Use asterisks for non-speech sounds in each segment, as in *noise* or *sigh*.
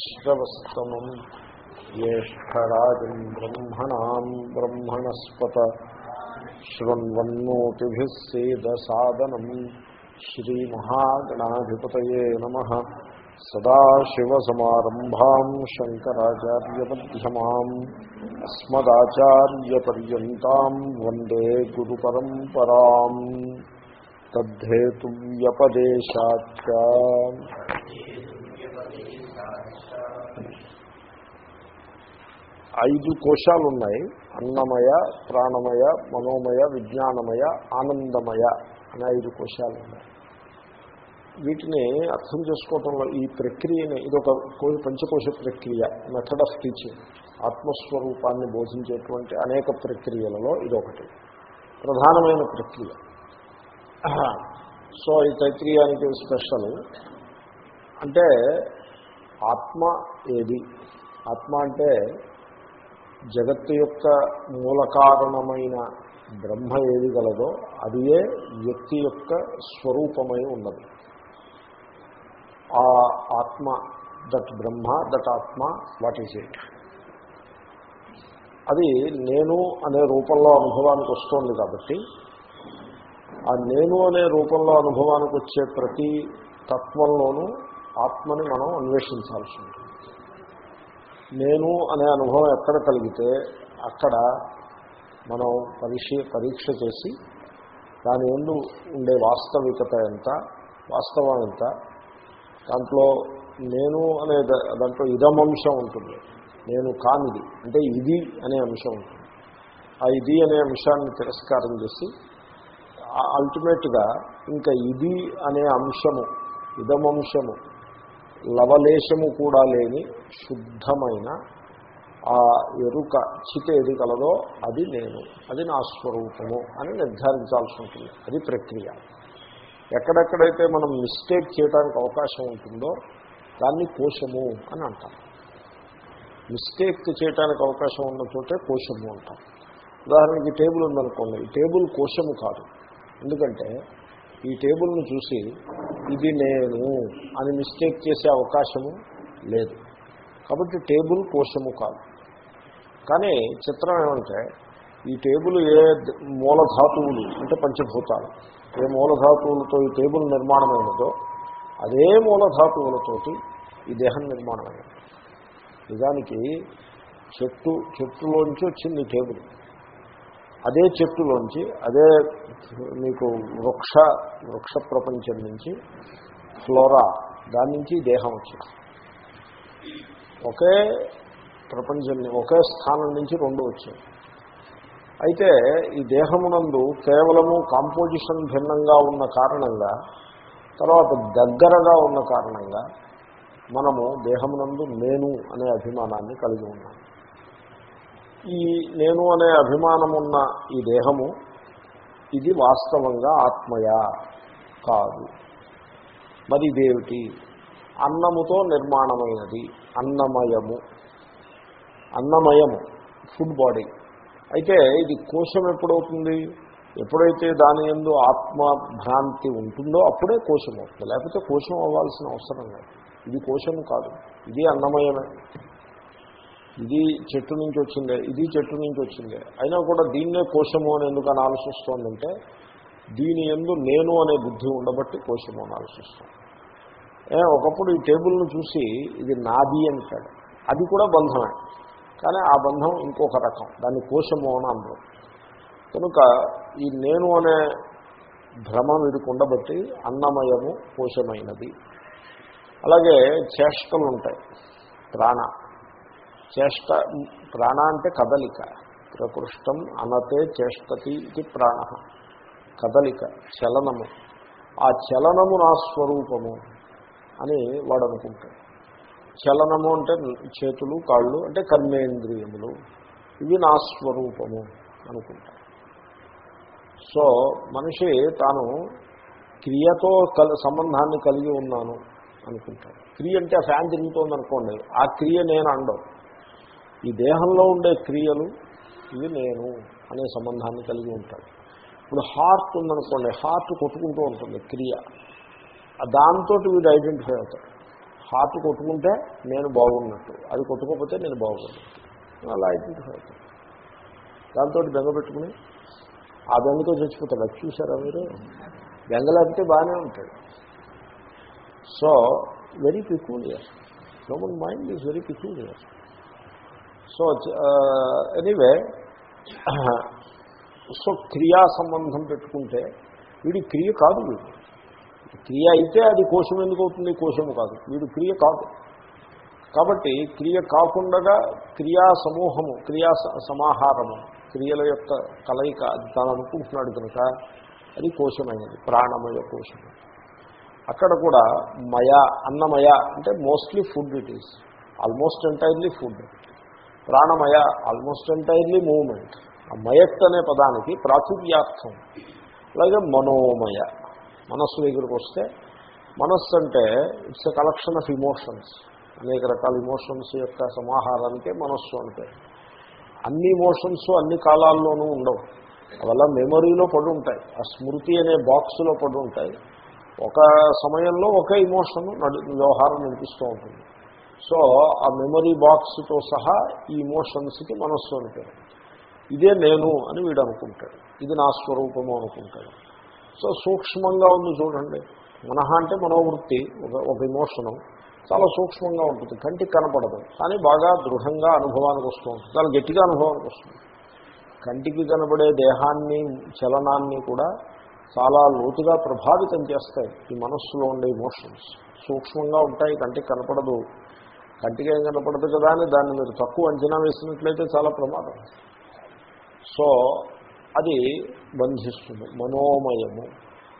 श्रवस्तमम् ज्येष्ठराजम् ब्रह्मणाम् ब्रह्मणस्पत शृण्वन्नोतिभिः सेदसादनम् श्रीमहागणाधिपतये नमः। सदाशिवसमारम्भाम् शङ्कराचार्यमध्यमाम् अस्मदाचार्यपर्यन्ताम् वंदे गुरुपरम्पराम्। तद्धेतुव्यपदेशाच्च ఐదు కోశాలు ఉన్నాయి అన్నమయ ప్రాణమయ మనోమయ విజ్ఞానమయ ఆనందమయ అనే ఐదు కోశాలు ఉన్నాయి వీటిని అర్థం చేసుకోవటంలో ఈ ప్రక్రియని ఇది ఒక పంచకోశ ప్రక్రియ మెథడ్ ఆఫ్ టీచింగ్ ఆత్మస్వరూపాన్ని బోధించేటువంటి అనేక ప్రక్రియలలో ఇదొకటి. ప్రధానమైన ప్రక్రియ. సో ఈ తైత్రీయానికి స్పెషల్ అంటే ఆత్మ ఏది? ఆత్మ అంటే జగత్తు యొక్క మూలకారణమైన బ్రహ్మ ఏది గలదో అదియే వ్యక్తి యొక్క స్వరూపమై ఉన్నది. ఆ ఆత్మ దట్ బ్రహ్మ దట్ ఆత్మ వాట్ ఈజ్ ఇట్? అది నేను అనే రూపంలో అనుభవానికి వస్తోంది కాబట్టి ఆ నేను అనే రూపంలో అనుభవానికి వచ్చే ప్రతి తత్వంలోనూ ఆత్మని మనం అన్వేషించాల్సి ఉంటుంది. నేను అనే అనుభవం ఎక్కడ కలిగితే అక్కడ మనం పరీక్ష పరీక్ష చేసి దాని ఎందు ఉండే వాస్తవికత ఎంత వాస్తవం ఎంత దాంట్లో నేను అనే దాంట్లో ఇదం అంశం ఉంటుంది. నేను కానిది అంటే ఇది అనే అంశం ఉంటుంది. ఆ ఇది అనే అంశాన్ని తిరస్కారం చేసి అల్టిమేట్గా ఇంకా ఇది అనే అంశము ఇదమంశము లవలేశము కూడా లేని శుద్ధమైన ఆ ఎరుక చిత ఏది కలదో అది నేను అది నా స్వరూపము అని నిర్ధారించాల్సి ఉంటుంది. అది ప్రక్రియ. ఎక్కడెక్కడైతే మనం మిస్టేక్ చేయడానికి అవకాశం ఉంటుందో దాన్ని కోశము అని అంటాం మిస్టేక్ చేయడానికి అవకాశం ఉన్న చోటే కోశము అంటాం ఉదాహరణకి టేబుల్ ఉందనుకోండి. ఈ టేబుల్ కోశము కాదు. ఎందుకంటే ఈ టేబుల్ను చూసి ఇది నేను అని మిస్టేక్ చేసే అవకాశము లేదు. కాబట్టి టేబుల్ కోశము కాదు. కానీ చిత్రం ఏమంటే ఈ టేబుల్ ఏ మూలధాతువులు అంటే పంచభూతాలు ఏ మూలధాతువులతో ఈ టేబుల్ నిర్మాణమైనదో అదే మూలధాతువులతోటి ఈ దేహం నిర్మాణమైనది. నిజానికి చెట్టు చెట్టులోంచి వచ్చింది టేబుల్. అదే చెట్టులోంచి అదే మీకు వృక్ష వృక్ష ప్రపంచం నుంచి ఫ్లోరా దాని నుంచి దేహం వచ్చింది. ఒకే ప్రపంచం ఒకే స్థానం నుంచి రెండు వచ్చాయి. అయితే ఈ దేహమునందు కేవలము కాంపోజిషన్ భిన్నంగా ఉన్న కారణంగా తర్వాత దగ్గరగా ఉన్న కారణంగా మనము దేహమునందు నేను అనే అభిమానాన్ని కలిగి ఉన్నాం. ఈ నేను అనే అభిమానమున్న ఈ దేహము ఇది వాస్తవంగా ఆత్మయ? కాదు. మరి ఇదేమిటి అన్నముతో నిర్మాణమైనది. అన్నమయము. అన్నమయము. Food body. అయితే ఇది కోశం ఎప్పుడవుతుంది? ఎప్పుడైతే దాని ఎందు ఆత్మభ్రాంతి ఉంటుందో అప్పుడే కోశం అవుతుంది. లేకపోతే కోశం అవ్వాల్సిన అవసరం లేదు. ఇది కోశం కాదు. ఇది అన్నమయమే. ఇది చెట్టు నుంచి వచ్చిందే. ఇది చెట్టు నుంచి వచ్చిందే. అయినా కూడా దీన్నే కోశము అని ఎందుకు అనాల్సి వస్తుందంటే దీని ఎందు నేను అనే బుద్ధి ఉండబట్టి కోశము అనాల్సి వస్తుంది. ఒకప్పుడు ఈ టేబుల్ను చూసి ఇది నాది అంటాడు. అది కూడా బంధమే. కానీ ఆ బంధం ఇంకొక రకం. దాన్ని కోశము అని అందరం కనుక ఈ నేను అనే భ్రమ వీడికి ఉండబట్టి అన్నమయము కోశమైనది. అలాగే చేష్టలు ఉంటాయి. ప్రాణ. చేష్ట ప్రాణ అంటే కదలిక. ప్రకృష్టం అనతే చేష్టతి ఇది ప్రాణ. కదలిక చలనము. ఆ చలనము నా స్వరూపము. అని వాడు అనుకుంటాడు చలనము అంటే చేతులు కాళ్ళు అంటే కర్మేంద్రియములు. ఇవి నా స్వరూపము అనుకుంటాడు. సో మనిషి తాను క్రియతో కల సంబంధాన్ని కలిగి ఉన్నాను అనుకుంటాడు. క్రియ అంటే ఫ్యాన్ తిరుగుతోంది అనుకోండి ఆ క్రియ నేను అండవు. ఈ దేహంలో ఉండే క్రియలు ఇవి నేను అనే సంబంధాన్ని కలిగి ఉంటాడు. ఇప్పుడు హార్ట్ ఉందనుకోండి హార్ట్ కొట్టుకుంటూ ఉంటుంది క్రియ. దాంతో వీడు ఐడెంటిఫై అవుతాడు. హార్ట్ కొట్టుకుంటే నేను బాగున్నట్టు. అది కొట్టుకోకపోతే నేను బాగున్నట్టు. అలా ఐడెంటిఫై అవుతాడు. దాంతో బెంగ పెట్టుకుని ఆ బెంగతో చచ్చిపోతాడు. అది చూసారా మీరు? బెంగ లేకపోతే బాగానే ఉంటాడు. So very peculiar human mind is very peculiar so anyway so క్రియా సంబంధం పెట్టుకుంటే వీడి క్రియ కాదు వీడు. క్రియ అయితే అది కోశం ఎందుకు అవుతుంది? కోశము కాదు. వీడు క్రియ కాదు. కాబట్టి క్రియ కాకుండా క్రియా సమూహము క్రియా స- సమాహారము క్రియల యొక్క కలయిక అది తాను అనుకుంటున్నాడు కనుక అది కోశమైనది ప్రాణమయ కోశము. అక్కడ కూడా మయ అన్నమయ అంటే mostly food it is almost entirely food ప్రాణమయ ఆల్మోస్ట్ ఎంటైర్లీ మూమెంట్ ఆ మయత్ అనే పదానికి ప్రాచుర్యార్థం. అలాగే మనోమయ. మనస్సు దగ్గరికి వస్తే మనస్సు అంటే it's a collection of emotions అనేక రకాల ఇమోషన్స్ యొక్క సమాహారానికే మనస్సు అంటే. అన్ని ఇమోషన్స్ అన్ని కాలాల్లోనూ ఉండవు. అవల్ల మెమొరీలో పడి ఉంటాయి. ఆ స్మృతి అనే బాక్స్లో పడి ఉంటాయి. ఒక సమయంలో ఒకే ఇమోషన్ నడు వ్యవహారం నడిపిస్తూ ఉంటుంది. సో ఆ మెమరీ బాక్స్తో సహా ఈ ఇమోషన్స్కి మనస్సు అంటే ఇదే నేను అని వీడు అనుకుంటాడు. ఇది నా స్వరూపము అనుకుంటాడు. సో సూక్ష్మంగా ఉంది చూడండి. మనహ అంటే మనోవృత్తి ఒక ఒక ఇమోషను చాలా సూక్ష్మంగా ఉంటుంది. కంటికి కనపడదు. కానీ బాగా దృఢంగా అనుభవానికి వస్తూ ఉంటుంది చాలా గట్టిగా అనుభవానికి వస్తుంది. కంటికి కనబడే దేహాన్ని చలనాన్ని కూడా చాలా లోతుగా ప్రభావితం చేస్తాయి ఈ మనస్సులో ఉండే ఇమోషన్స్ సూక్ష్మంగా ఉంటాయి కంటికి కనపడదు. కంటికి ఏం కనపడదు కదా అని దాన్ని మీరు తక్కువ అంచనా వేసినట్లయితే చాలా ప్రమాదం. సో అది బంధిస్తుంది. మనోమయము.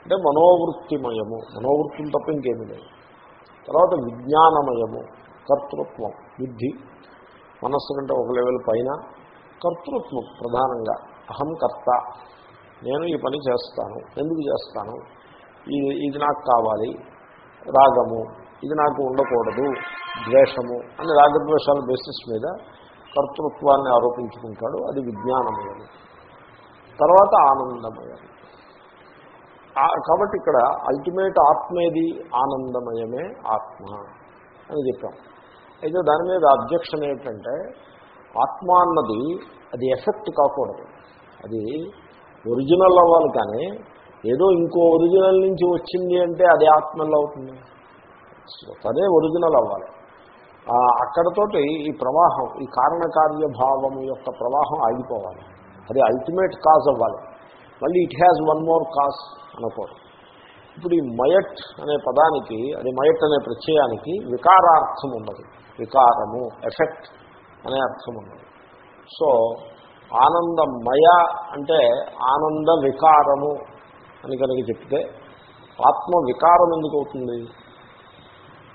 అంటే మనోవృత్తిమయము. మనోవృత్తులు తప్ప ఇంకేమీ లేదు. తర్వాత విజ్ఞానమయము. కర్తృత్వం. బుద్ధి మనస్సు కంటే ఒక లెవెల్ పైన కర్తృత్వం ప్రధానంగా. అహం కర్త. నేను ఈ పని చేస్తాను. ఎందుకు చేస్తాను? ఇది ఇది నాకు కావాలి. రాగము. ఇది నాకు ఉండకూడదు. ద్వేషము. అని రాగద్వేషాల బేసిస్ మీద కర్తృత్వాన్ని ఆరోపించుకుంటాడు. అది విజ్ఞానమయం తర్వాత ఆనందమయం కాబట్టి ఇక్కడ అల్టిమేట్ ఆత్మేది ఆనందమయమే ఆత్మ అని చెప్పాం. అయితే దాని మీద అబ్జెక్షన్ ఏంటంటే ఆత్మ అన్నది అది ఎఫెక్ట్ కాకూడదు. అది ఒరిజినల్ అవ్వాలి కానీ ఏదో ఇంకో ఒరిజినల్ నుంచి వచ్చింది అంటే అది ఆత్మల్లో అవుతుంది. అదే ఒరిజినల్ అవ్వాలి. అక్కడతోటి ఈ ప్రవాహం ఈ కారణకార్యభావము యొక్క ప్రవాహం ఆగిపోవాలి. అది అల్టిమేట్ కాజ్ అవ్వాలి. మళ్ళీ it has one more cause అనకూడదు. ఇప్పుడు ఈ మయట్ అనే పదానికి అది మయట్ అనే ప్రత్యయానికి వికారార్థం ఉన్నది. వికారము ఎఫెక్ట్ అనే అర్థం ఉన్నది. సో ఆనందమయ అంటే ఆనంద వికారము అని కనుక చెప్తే ఆత్మ వికారం ఎందుకు అవుతుంది?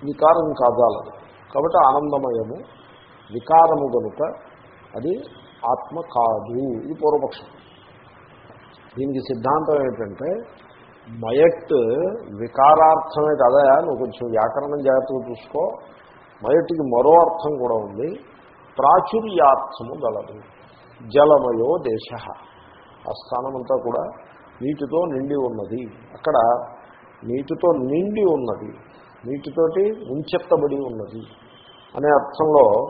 వికారం కాదాలదు కాబట్టి ఆనందమయము వికారము కనుక అది ఆత్మ కాదు ఇది పూర్వపక్షం. దీనికి సిద్ధాంతం ఏంటంటే మయట్ వికారార్థమే కదా నువ్వు కొంచెం వ్యాకరణం జాగ్రత్తగా చూసుకో. మయట్కి మరో అర్థం కూడా ఉంది. ప్రాచుర్యార్థము గలదు. జలమయో దేశ. ఆ స్థానమంతా కూడా నీటితో నిండి ఉన్నది. అక్కడ నీటితో నిండి ఉన్నది. నీటితోటి ముంచెత్తబడి ఉన్నది. అనే అర్థంలో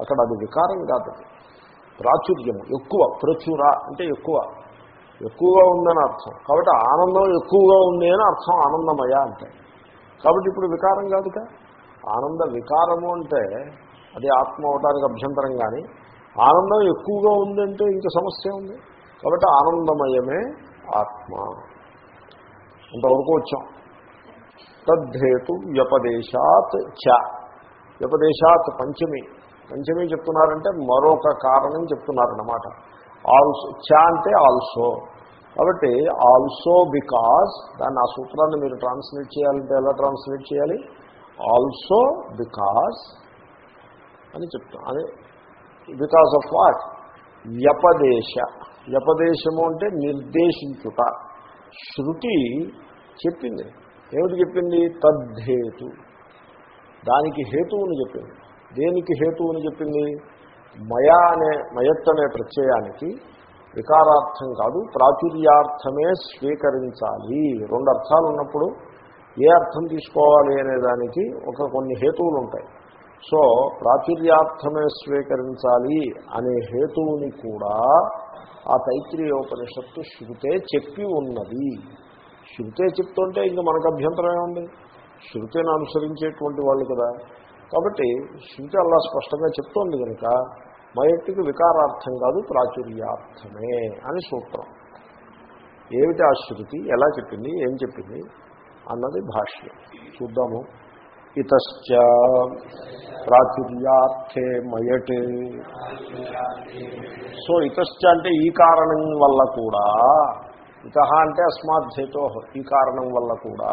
అక్కడ అది వికారం కాదు. ప్రాచుర్యము. ఎక్కువ ప్రచుర అంటే ఎక్కువ. ఎక్కువగా ఉందని అర్థం. కాబట్టి ఆనందం ఎక్కువగా ఉంది అని అర్థం ఆనందమయ అంటే. కాబట్టి ఇప్పుడు వికారం కాదుగా ఆనంద వికారము అంటే అది ఆత్మ అవటానికి అభ్యంతరం కానీ ఆనందం ఎక్కువగా ఉందంటే ఇంక సమస్య ఉంది. కాబట్టి ఆనందమయమే ఆత్మ. అంతవరకు వచ్చాం. తద్ధేతు వ్యపదేశాత్ చ. వ్యపదేశాత్ పంచమి. పంచమి చెప్తున్నారంటే మరొక కారణం చెప్తున్నారన్నమాట. ఆల్సో చ అంటే ఆల్సో కాబట్టి ఆల్సో బికాజ్ దాన్ని ఆ సూత్రాన్ని మీరు ట్రాన్స్లేట్ చేయాలంటే ఎలా ట్రాన్స్లేట్ చేయాలి? ఆల్సో బికాజ్ అని చెప్తాం. అదే బికాజ్ ఆఫ్ వాట్ వ్యపదేశ వ్యపదేశము అంటే నిర్దేశించుట. శృతి చెప్పింది. ఏమిటి చెప్పింది? తద్ధేతు దానికి హేతువుని చెప్పింది. దేనికి హేతువుని చెప్పింది? మయా అనే మయత్ అనే ప్రత్యయానికి వికారార్థం కాదు ప్రాచుర్యార్థమే స్వీకరించాలి. రెండు అర్థాలు ఉన్నప్పుడు ఏ అర్థం తీసుకోవాలి అనే దానికి ఒక కొన్ని హేతువులు ఉంటాయి. సో ప్రాచుర్యార్థమే స్వీకరించాలి అనే హేతువుని కూడా ఆ తైత్రీయోపనిషత్తు శృతే చెప్పి ఉన్నది. శృతే చెప్తుంటే ఇంకా మనకు అభ్యంతరం ఏముంది? శృతిని అనుసరించేటువంటి వాళ్ళు కదా. కాబట్టి శృతి అలా స్పష్టంగా చెప్తోంది కనుక మయట్టుకి వికారార్థం కాదు ప్రాచుర్యార్థమే అని సూత్రం. ఏమిటి ఆ శృతి? ఎలా చెప్పింది? ఏం చెప్పింది? అన్నది భాష్యం. చూద్దాము. ఇతశ్చ ప్రాచుర్యార్థే మయట్. సో ఇతశ్చ అంటే ఈ కారణం వల్ల కూడా ఇత అంటే అస్మాత్ హేతో ఈ కారణం వల్ల కూడా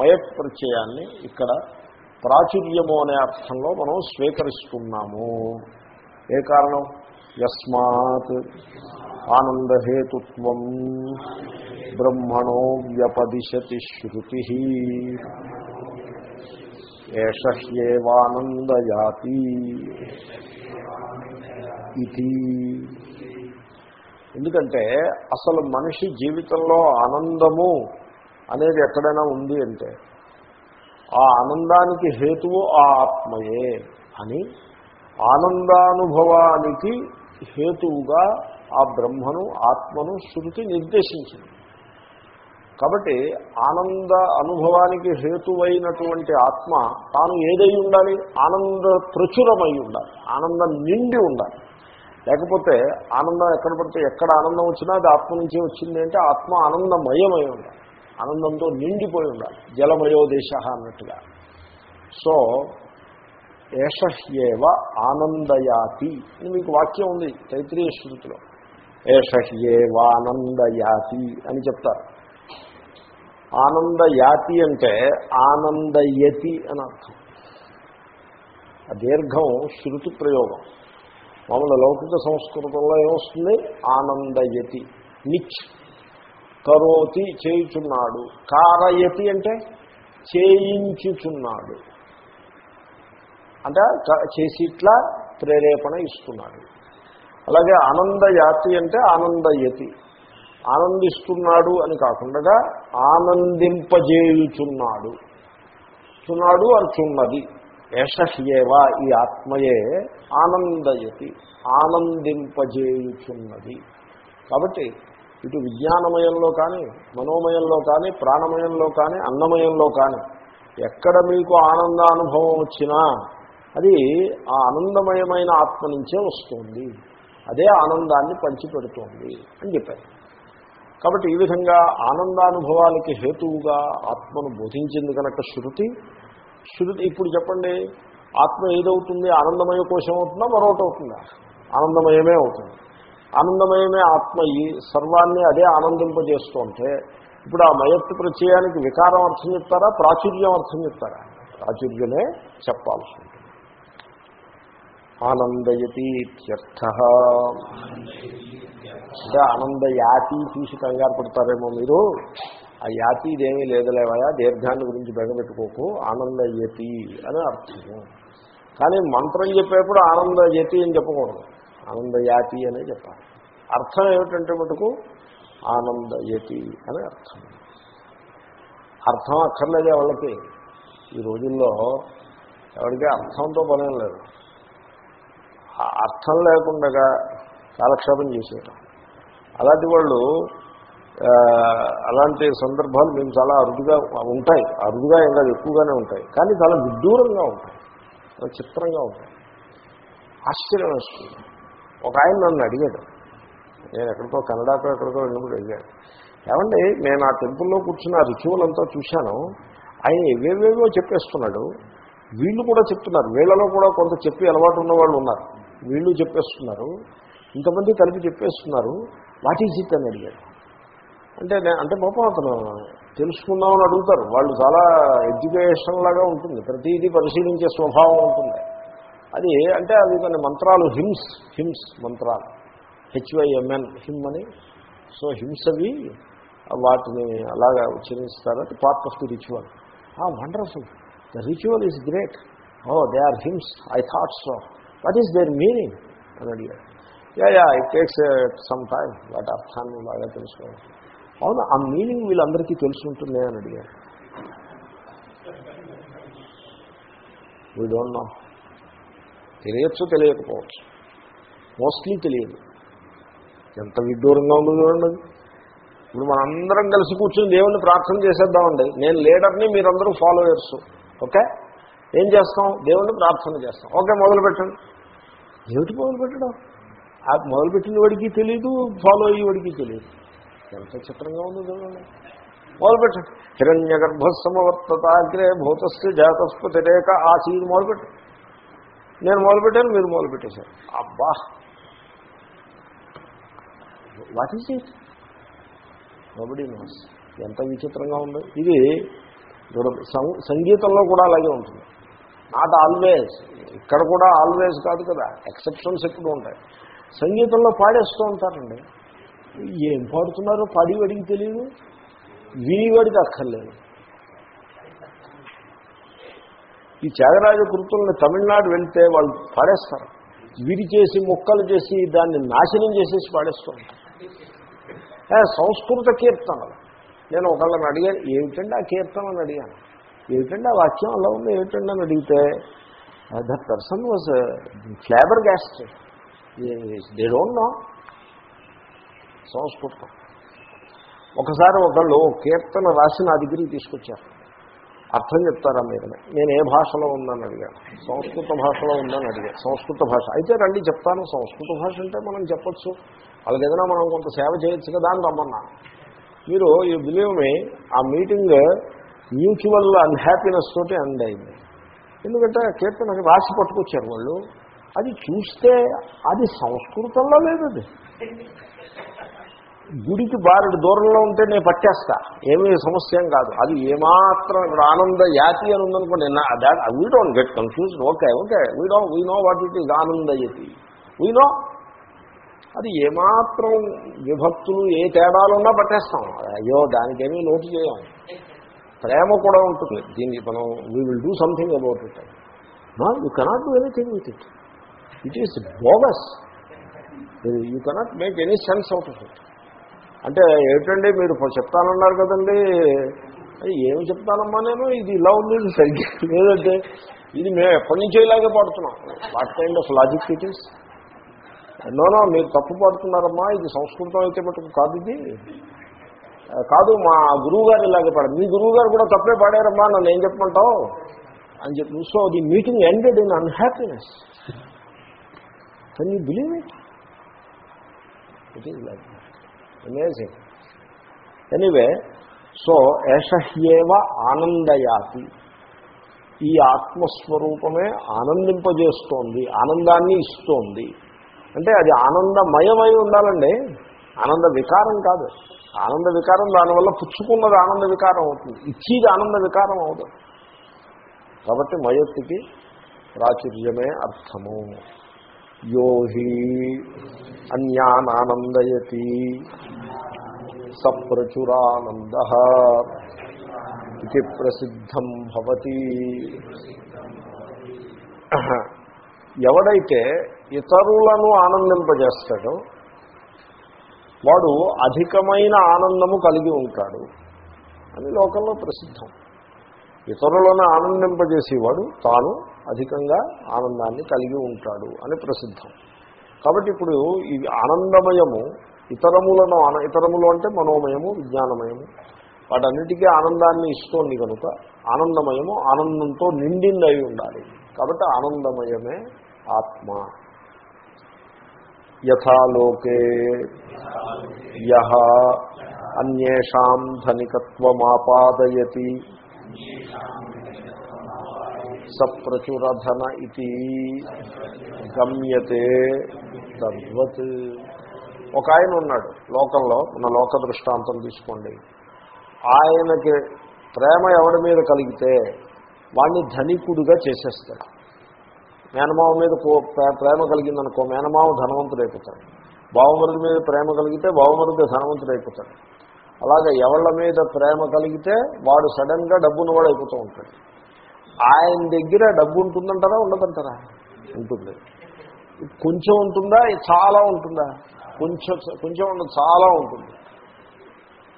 మయట్ ప్రత్యయాన్ని ఇక్కడ ప్రాచుర్యము అనే అర్థంలో మనం స్వీకరిస్తున్నాము. ఏ కారణం? యస్మాత్ ఆనందహేతుత్వం బ్రహ్మణో వ్యపదిశతి శృతి. ఏషహ్యేవానందయాతి ఇది ఎందుకంటే అసలు మనిషి జీవితంలో ఆనందము అనేది ఎక్కడైనా ఉంది అంటే ఆ ఆనందానికి హేతువు ఆ ఆత్మయే అని ఆనందానుభవానికి హేతువుగా ఆ బ్రహ్మను ఆత్మను శృతి నిర్దేశించింది. కాబట్టి ఆనంద అనుభవానికి హేతువైనటువంటి ఆత్మ తాను ఏదై ఉండాలి? ఆనంద ప్రచురమై ఉండాలి ఆనందం నిండి ఉండాలి. లేకపోతే ఆనందం ఎక్కడ పడితే ఎక్కడ ఆనందం వచ్చినా అది ఆత్మ నుంచే వచ్చింది అంటే ఆత్మ ఆనందమయమై ఉండాలి. ఆనందంతో నిండిపోయి ఉండాలి. జలమయో దేశ అన్నట్టుగా. సో ఏషహ్యేవ ఆనందయాతి అని మీకు వాక్యం ఉంది తైత్రీయ శృతిలో. ఏషహ్యేవానందయాతి అని చెప్తారు. ఆనందయాతి అంటే ఆనందయతి అని అర్థం. దీర్ఘం శృతి ప్రయోగం. మామూలు లౌకిక సంస్కృతంలో ఏమొస్తుంది? ఆనందయతి. నిచ్. కరోతి చేయుచున్నాడు. కారయతి అంటే చేయించుచున్నాడు. అంటే చేసి ఇట్లా ప్రేరేపణ ఇస్తున్నాడు. అలాగే ఆనందయాతి అంటే ఆనందయతి. ఆనందిస్తున్నాడు అని కాకుండా ఆనందింపజేయుచున్నాడు. చున్నాడు అర్చున్నది ఏషహ్యేవా ఈ ఆత్మయే ఆనందయతి. ఆనందింపజేయుచున్నది. కాబట్టి ఇటు విజ్ఞానమయంలో కానీ మనోమయంలో కానీ ప్రాణమయంలో కానీ అన్నమయంలో కానీ ఎక్కడ మీకు ఆనందానుభవం వచ్చినా అది ఆ ఆనందమయమైన ఆత్మ నుంచే వస్తుంది. అదే ఆనందాన్ని పంచిపెడుతోంది అని చెప్పారు. కాబట్టి ఈ విధంగా ఆనందానుభవాలకి హేతువుగా ఆత్మను బోధించింది కనుక శృతి. శృతి ఇప్పుడు చెప్పండి ఆత్మ ఏదవుతుంది? ఆనందమయ కోశం అవుతుందా? మరొకటి అవుతుందా? ఆనందమయమే అవుతుంది. ఆనందమయమే ఆత్మ ఈ సర్వాన్ని అదే ఆనందింపజేస్తుంటే ఇప్పుడు ఆ మయత్తు ప్రత్యయానికి వికారం అర్థం చెప్తారా? ప్రాచుర్యం అర్థం చెప్తారా? ప్రాచుర్యమే చెప్పాల్సి ఉంటుంది. ఆనందయతి ఇత్యర్థ అంటే ఆనంద యాతి చూసి కంగారు పడతారేమో మీరు. ఆ యాతి ఇదేమీ లేదులేవయా? దీర్ఘాన్ని గురించి బెగబెట్టుకోకు. ఆనందయతి అని అర్థం కానీ మంత్రం చెప్పేప్పుడు ఆనందయతి అని చెప్పకూడదు. ఆనందయాతి అనే చెప్పాలి. అర్థం ఏమిటంటే మటుకు ఆనందయతి అని అర్థం. అర్థం అక్కర్లేదే వాళ్ళకి. ఈ రోజుల్లో ఎవరికి అర్థంతో పనేం లేదు. అర్థం లేకుండా కాలక్షేపం చేసేయటం. అలాంటి వాళ్ళు అలాంటి సందర్భాలు మేము చాలా అరుదుగా ఉంటాయి. అరుదుగా ఏం కాదు ఎక్కువగానే ఉంటాయి. కానీ చాలా విడ్డూరంగా ఉంటాయి. చాలా చిత్రంగా ఉంటాయి. ఆశ్చర్యం వస్తుంది. ఒక ఆయన నన్ను అడిగాడు. నేను ఎక్కడికో కన్నడకో ఎక్కడికో వెళ్ళినప్పుడు అడిగాడు. ఏమండి నేను ఆ టెంపుల్లో కూర్చున్న ఆ రిచువల్ అంతా చూశాను. ఆయన ఏవేవేవో చెప్పేస్తున్నాడు. వీళ్ళు కూడా చెప్తున్నారు. వీళ్ళలో కూడా కొంత చెప్పి అలవాటు ఉన్న వాళ్ళు ఉన్నారు. వీళ్ళు చెప్పేస్తున్నారు. ఇంతమంది కలిపి చెప్పేస్తున్నారు. వాట్ ఈజ్ ఇట్ అని అడిగాడు. అంటే అంటే పాపం అతను తెలుసుకుందామని అడుగుతారు. వాళ్ళు చాలా ఎడ్యుకేషన్ లాగా ఉంటుంది. ప్రతిదీ పరిశీలించే స్వభావం ఉంటుంది. అది అంటే అవి కొన్ని మంత్రాలు హిమ్స్ హిమ్స్ మంత్రాలు. H Y M N hymn అని. సో హిమ్స్ అవి వాటిని అలాగా ఉచ్చరిస్తారు. అది part of the ritual. Wonderful. The ritual is great oh they are hymns. I thought so what is their meaning అని అడిగాడు. Yeah yeah it takes some time వాటి అర్థాన్ని బాగా తెలుసుకోవాలి. అవును ఆ మీనింగ్ వీళ్ళందరికీ తెలుసుంటుంది అని అడిగాడు. వీ డోంట్ నో తెలియచ్చు తెలియకపోవచ్చు. మోస్ట్లీ తెలియదు. ఎంత విడ్డూరంగా ఉందో చూడండి. ఇప్పుడు మనందరం కలిసి కూర్చొని దేవుణ్ణి ప్రార్థన చేసేద్దామండి. నేను లీడర్ని మీరందరూ ఫాలోయర్స్ ఓకే? ఏం చేస్తాం? దేవుణ్ణి ప్రార్థన చేస్తాం. ఓకే మొదలు పెట్టండి ఏమిటి మొదలు పెట్టడం ఆ మొదలుపెట్టిన వాడికి తెలియదు ఫాలో అయ్యే వాడికి తెలియదు ఎంత చిత్రంగా ఉంది చూడండి. మొదలుపెట్టండి. హిరణ్య గర్భసమవర్తతాగ్రే భూతస్య జాతస్పతిరేక ఆసీది మొదలుపెట్టండి. నేను మొదలుపెట్టాను మీరు మొదలుపెట్టేశారు. అబ్బా! What is it nobody knows ఎంత విచిత్రంగా ఉందో. ఇది సం- సంగీతంలో కూడా అలాగే ఉంటుంది. నాట్ ఆల్వేస్ ఇక్కడ కూడా ఆల్వేస్ కాదు కదా. ఎక్సెప్షన్స్ ఎప్పుడు ఉంటాయి. సంగీతంలో పాడేస్తూ ఉంటారండి. ఏం పాడుతున్నారో పాడేవాడికి తెలియదు వినివాడికి అక్కర్లేదు. ఈ త్యాగరాజ కృతుల్ని తమిళనాడు వెళ్తే వాళ్ళు పాడేస్తారు. విడి చేసి ముక్కలు చేసి దాన్ని నాశనం చేసేసి పాడేస్తారు. సంస్కృత కీర్తనలు. నేను ఒకళ్ళని అడిగాను ఏమిటండి ఆ కీర్తనని అడిగాను? ఏమిటండి ఆ వాక్యం అలా ఉంది? ఏమిటండి? అని అడిగితే that person was flabbergasted they don't know సంస్కృతం. ఒకసారి ఒకళ్ళు కీర్తన రాసి నా దగ్గరికి తీసుకొచ్చారు. అర్థం చెప్తారా మీరు? నేను ఏ భాషలో ఉందని అడిగాను. సంస్కృత భాషలో ఉందని అడిగాను. సంస్కృత భాష. అయితే రండి చెప్తాను. సంస్కృత భాష అంటే మనం చెప్పచ్చు. వాళ్ళకి ఏదైనా మనం కొంత సేవ చేయొచ్చు కదా అని రమ్మన్నా. మీరు ఈ బిలీవ్ మీ ఆ మీటింగ్ మ్యూచువల్ అన్హ్యాపీనెస్ తోటి అండ్ అయింది. ఎందుకంటే కీర్తనకి రాసి పట్టుకొచ్చారు వాళ్ళు. అది చూస్తే అది సంస్కృతంలో లేదు అది. గుడికి బారెడు దూరంలో ఉంటే నేను పట్టేస్తా. ఏమీ సమస్య కాదు. అది ఏమాత్రం ఇప్పుడు ఆనంద యాతి అని ఉందనుకోండి that we don't get confuse okay okay we do we know what it is ఆనంద యతి. వీ నో అది ఏమాత్రం విభక్తులు ఏ తేడాలున్నా పట్టేస్తాం. అయ్యో దానికేమీ నోటు చేయం. ప్రేమ కూడా ఉంటుంది. దీనికి మనం we will do something about it you cannot do anything with it it is bogus you cannot make any sense out of it అంటే ఏమిటండి మీరు చెప్తానన్నారు కదండి. ఏమి చెప్తానమ్మా నేను? ఇది ఇలా ఉంది ఇది సరిగ్గా లేదంటే ఇది మేము ఎప్పటి నుంచో ఇలాగే పాడుతున్నాం. What kind of logic it is no no మీరు తప్పు పాడుతున్నారమ్మా. ఇది సంస్కృతం అయితే మటుకు కాదు ఇది. కాదు మా గురువు గారు ఇలాగే పాడారు. మీ గురువు గారు కూడా తప్పే పాడారమ్మా నన్ను ఏం చెప్పమంటావు? అని చెప్పి so the meeting ended in unhappiness can you believe it it is like amazing anyway so ఏషహ్యేవ ఆనందయాతి. ఈ ఆత్మస్వరూపమే ఆనందింపజేస్తోంది ఆనందాన్ని ఇస్తోంది. అంటే అది ఆనందమయమై ఉండాలండి. ఆనంద వికారం కాదు. ఆనంద వికారం దానివల్ల పుచ్చుకున్నది ఆనంద వికారం అవుతుంది. ఇచ్చేది ఆనంద వికారం అవుతుంది. కాబట్టి మయత్తికి ప్రాచుర్యమే అర్థము. యోహి అన్యానానందయతి సప్రచురానంద ఇది ప్రసిద్ధం భవతి. ఎవడైతే ఇతరులను ఆనందింపజేస్తాడో వాడు అధికమైన ఆనందము కలిగి ఉంటాడు అని లోకంలో ప్రసిద్ధం. ఇతరులను ఆనందింపజేసేవాడు తాను అధికంగా ఆనందాన్ని కలిగి ఉంటాడు అని ప్రసిద్ధం. కాబట్టి ఇప్పుడు ఈ ఆనందమయము ఇతరములను ఇతరములు అంటే మనోమయము విజ్ఞానమయము వాటన్నిటికీ ఆనందాన్ని ఇస్తోంది కనుక ఆనందమయము ఆనందంతో నిండిందై ఉండాలి. కాబట్టి ఆనందమయమే ఆత్మ. యథాలోకే యహ అన్యేషాం ధనికత్వమాపాదయతి. సప్రచురధన ఇది గమ్యతే తద్వత్. ఒక ఆయన ఉన్నాడు లోకంలో మన లోక దృష్టాంతం తీసుకోండి. ఆయనకి ప్రేమ ఎవడి మీద కలిగితే వాడిని ధనికుడిగా చేసేస్తాడు. మేనమావ మీద కో- ప్రేమ కలిగిందనుకో మేనమావ ధనవంతుడు అయిపోతాడు బావమరుడి మీద ప్రేమ కలిగితే బావమరుడు ధనవంతుడు అయిపోతాడు అలాగే ఎవళ్ళ మీద ప్రేమ కలిగితే వాడు సడన్గా డబ్బును వాడు అయిపోతూ ఉంటాడు. ఆయన దగ్గర డబ్బు ఉంటుందంటారా ఉండదంటారా? ఉంటుంది. కొంచెం ఉంటుందా? చాలా ఉంటుందా? కొంచెం కొంచెం ఉండదు చాలా ఉంటుంది.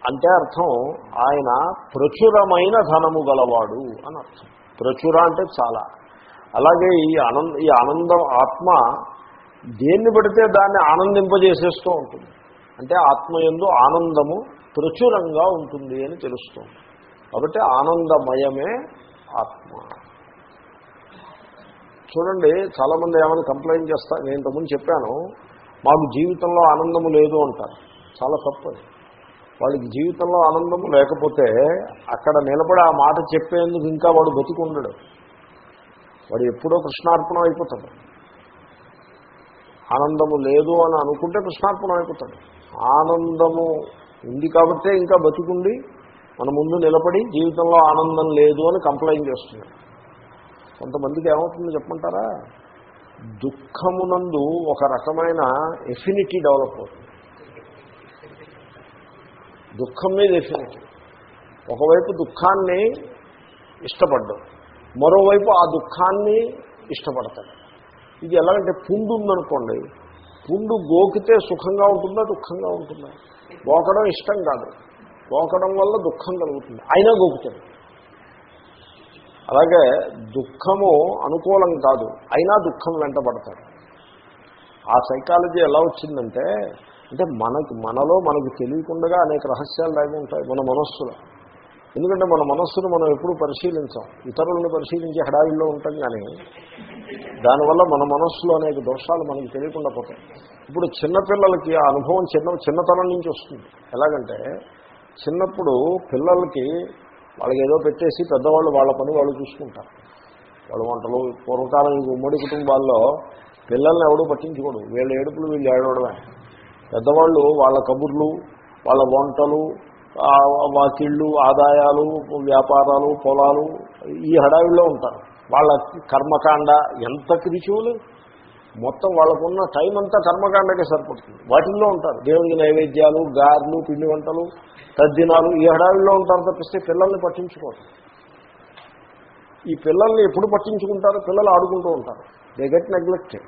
అంటే అర్థం ఆయన ప్రచురమైన ధనము గలవాడు అని అర్థం. ప్రచుర అంటే చాలా. అలాగే ఈ ఆనంద ఈ ఆనందం ఆత్మ దేన్ని పడితే దాన్ని ఆనందింపజేసేస్తూ ఉంటుంది. అంటే ఆత్మ ఎందు ఆనందము ప్రచురంగా ఉంటుంది అని తెలుస్తుంది కాబట్టి ఆనందమయమే ఆత్మ. చూడండి చాలామంది ఏమైనా కంప్లైంట్ చేస్తా నేను ఇంతకుముందు చెప్పాను మాకు జీవితంలో ఆనందము లేదు అంటారు. చాలా తప్పు వాళ్ళకి జీవితంలో ఆనందము లేకపోతే అక్కడ నిలబడి ఆ మాట చెప్పేందుకు ఇంకా వాడు బతికుండడు. వాడు ఎప్పుడో కృష్ణార్పణం అయిపోతాడు. ఆనందము లేదు అని అనుకుంటే కృష్ణార్పణం అయిపోతాడు. ఆనందము ఉంది కాబట్టే ఇంకా బతికుండి మన ముందు నిలబడి జీవితంలో ఆనందం లేదు అని కంప్లైంట్ చేస్తున్నాడు కొంతమందికి ఏమవుతుందో చెప్పమంటారా? దుఃఖమునందు ఒక రకమైన ఎఫినిటీ డెవలప్ అవుతుంది. దుఃఖం మీద ఎఫినిటీ ఒకవైపు దుఃఖాన్ని ఇష్టపడ్డం మరోవైపు ఆ దుఃఖాన్ని ఇష్టపడతాడు. ఇది ఎలాగంటే పుండు ఉందనుకోండి పుండు గోకితే సుఖంగా ఉంటుందా దుఃఖంగా ఉంటుందా? గోకడం ఇష్టం కాదు. గోకడం వల్ల దుఃఖం కలుగుతుంది. అయినా గోపుతుంది అలాగే దుఃఖము అనుకూలం కాదు అయినా దుఃఖం వెంటబడతాడు ఆ సైకాలజీ ఎలా వచ్చిందంటే అంటే మనకి మనలో మనకు తెలియకుండా అనేక రహస్యాలు దాగి ఉంటాయి మన మనస్సులో. ఎందుకంటే మన మనస్సును మనం ఎప్పుడు పరిశీలించాం. ఇతరులను పరిశీలించే హడావిల్లో ఉంటాం కానీ దానివల్ల మన మనస్సులో అనేక దోషాలు మనకి తెలియకుండా పోతాయి. ఇప్పుడు చిన్నపిల్లలకి ఆ అనుభవం చిన్న చిన్నతనం నుంచి వస్తుంది. ఎలాగంటే చిన్నప్పుడు పిల్లలకి వాళ్ళకి ఏదో పెట్టేసి పెద్దవాళ్ళు వాళ్ళ పని వాళ్ళు చూసుకుంటారు. వాళ్ళ వంటలు పూర్వకాలం ఉమ్మడి కుటుంబాల్లో పిల్లల్ని ఎవడూ పట్టించుకోడు. వీళ్ళ ఏడుపులు వీళ్ళు ఏడవడమే. పెద్దవాళ్ళు వాళ్ళ కబుర్లు వాళ్ళ వంటలు వాకిళ్ళు ఆదాయాలు వ్యాపారాలు పొలాలు ఈ హడావిలో ఉంటారు. వాళ్ళ కర్మకాండ ఎంత క్రిచువులు మొత్తం వాళ్ళకున్న టైం అంతా కర్మకాండకే సరిపడుతుంది. వాటిల్లో ఉంటారు. దేవునికి నైవేద్యాలు గారెలు పిండి వంటలు తద్దినాలు ఈ హడావిల్లో ఉంటారు తప్పిస్తే పిల్లల్ని పట్టించుకోరు. ఈ పిల్లల్ని ఎప్పుడు పట్టించుకుంటారు పిల్లలు ఆడుకుంటూ ఉంటారు. దే గెట్ నెగ్లెక్టెడ్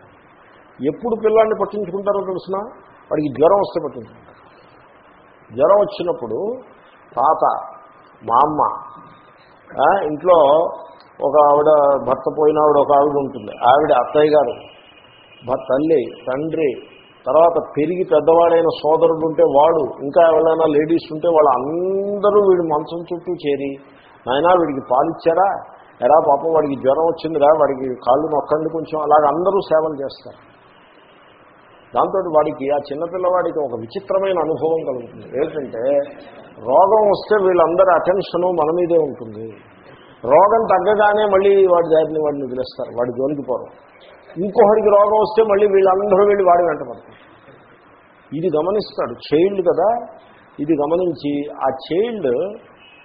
ఎప్పుడు పిల్లల్ని పట్టించుకుంటారో తెలిసిన వాడికి జ్వరం వస్తే పట్టించుకుంటారు. జ్వరం వచ్చినప్పుడు తాత మా అమ్మ ఇంట్లో ఒక ఆవిడ భర్త పోయిన ఆవిడ ఒక ఆవిడ ఉంటుంది. ఆవిడ అత్తయ్య గారు. తల్లి తండ్రి తర్వాత పెరిగి పెద్దవాడైన సోదరుడు ఉంటే వాడు ఇంకా ఎవరైనా లేడీస్ ఉంటే వాళ్ళు అందరూ వీడి మంచం చుట్టూ చేరి నాయన వీడికి పాలిచ్చారా? ఎరా పాపం వాడికి జ్వరం వచ్చిందిరా వాడికి కాళ్ళు నొక్కండి కొంచెం అలాగ అందరూ సేవలు చేస్తారు. దాంతో వాడికి ఆ చిన్నపిల్లవాడికి ఒక విచిత్రమైన అనుభవం కలుగుతుంది. ఏంటంటే రోగం వస్తే వీళ్ళందరి అటెన్షను మన మీదే ఉంటుంది. రోగం తగ్గగానే మళ్ళీ వాడి దారిని వాడిని వదిలేస్తారు వాడి జోలికి పోరు. ఇంకొకరికి రోగం వస్తే మళ్ళీ వీళ్ళందరూ వెళ్ళి వాడి వెంట పడతారు ఇది గమనిస్తాడు. చైల్డ్ కదా? ఇది గమనించి ఆ చైల్డ్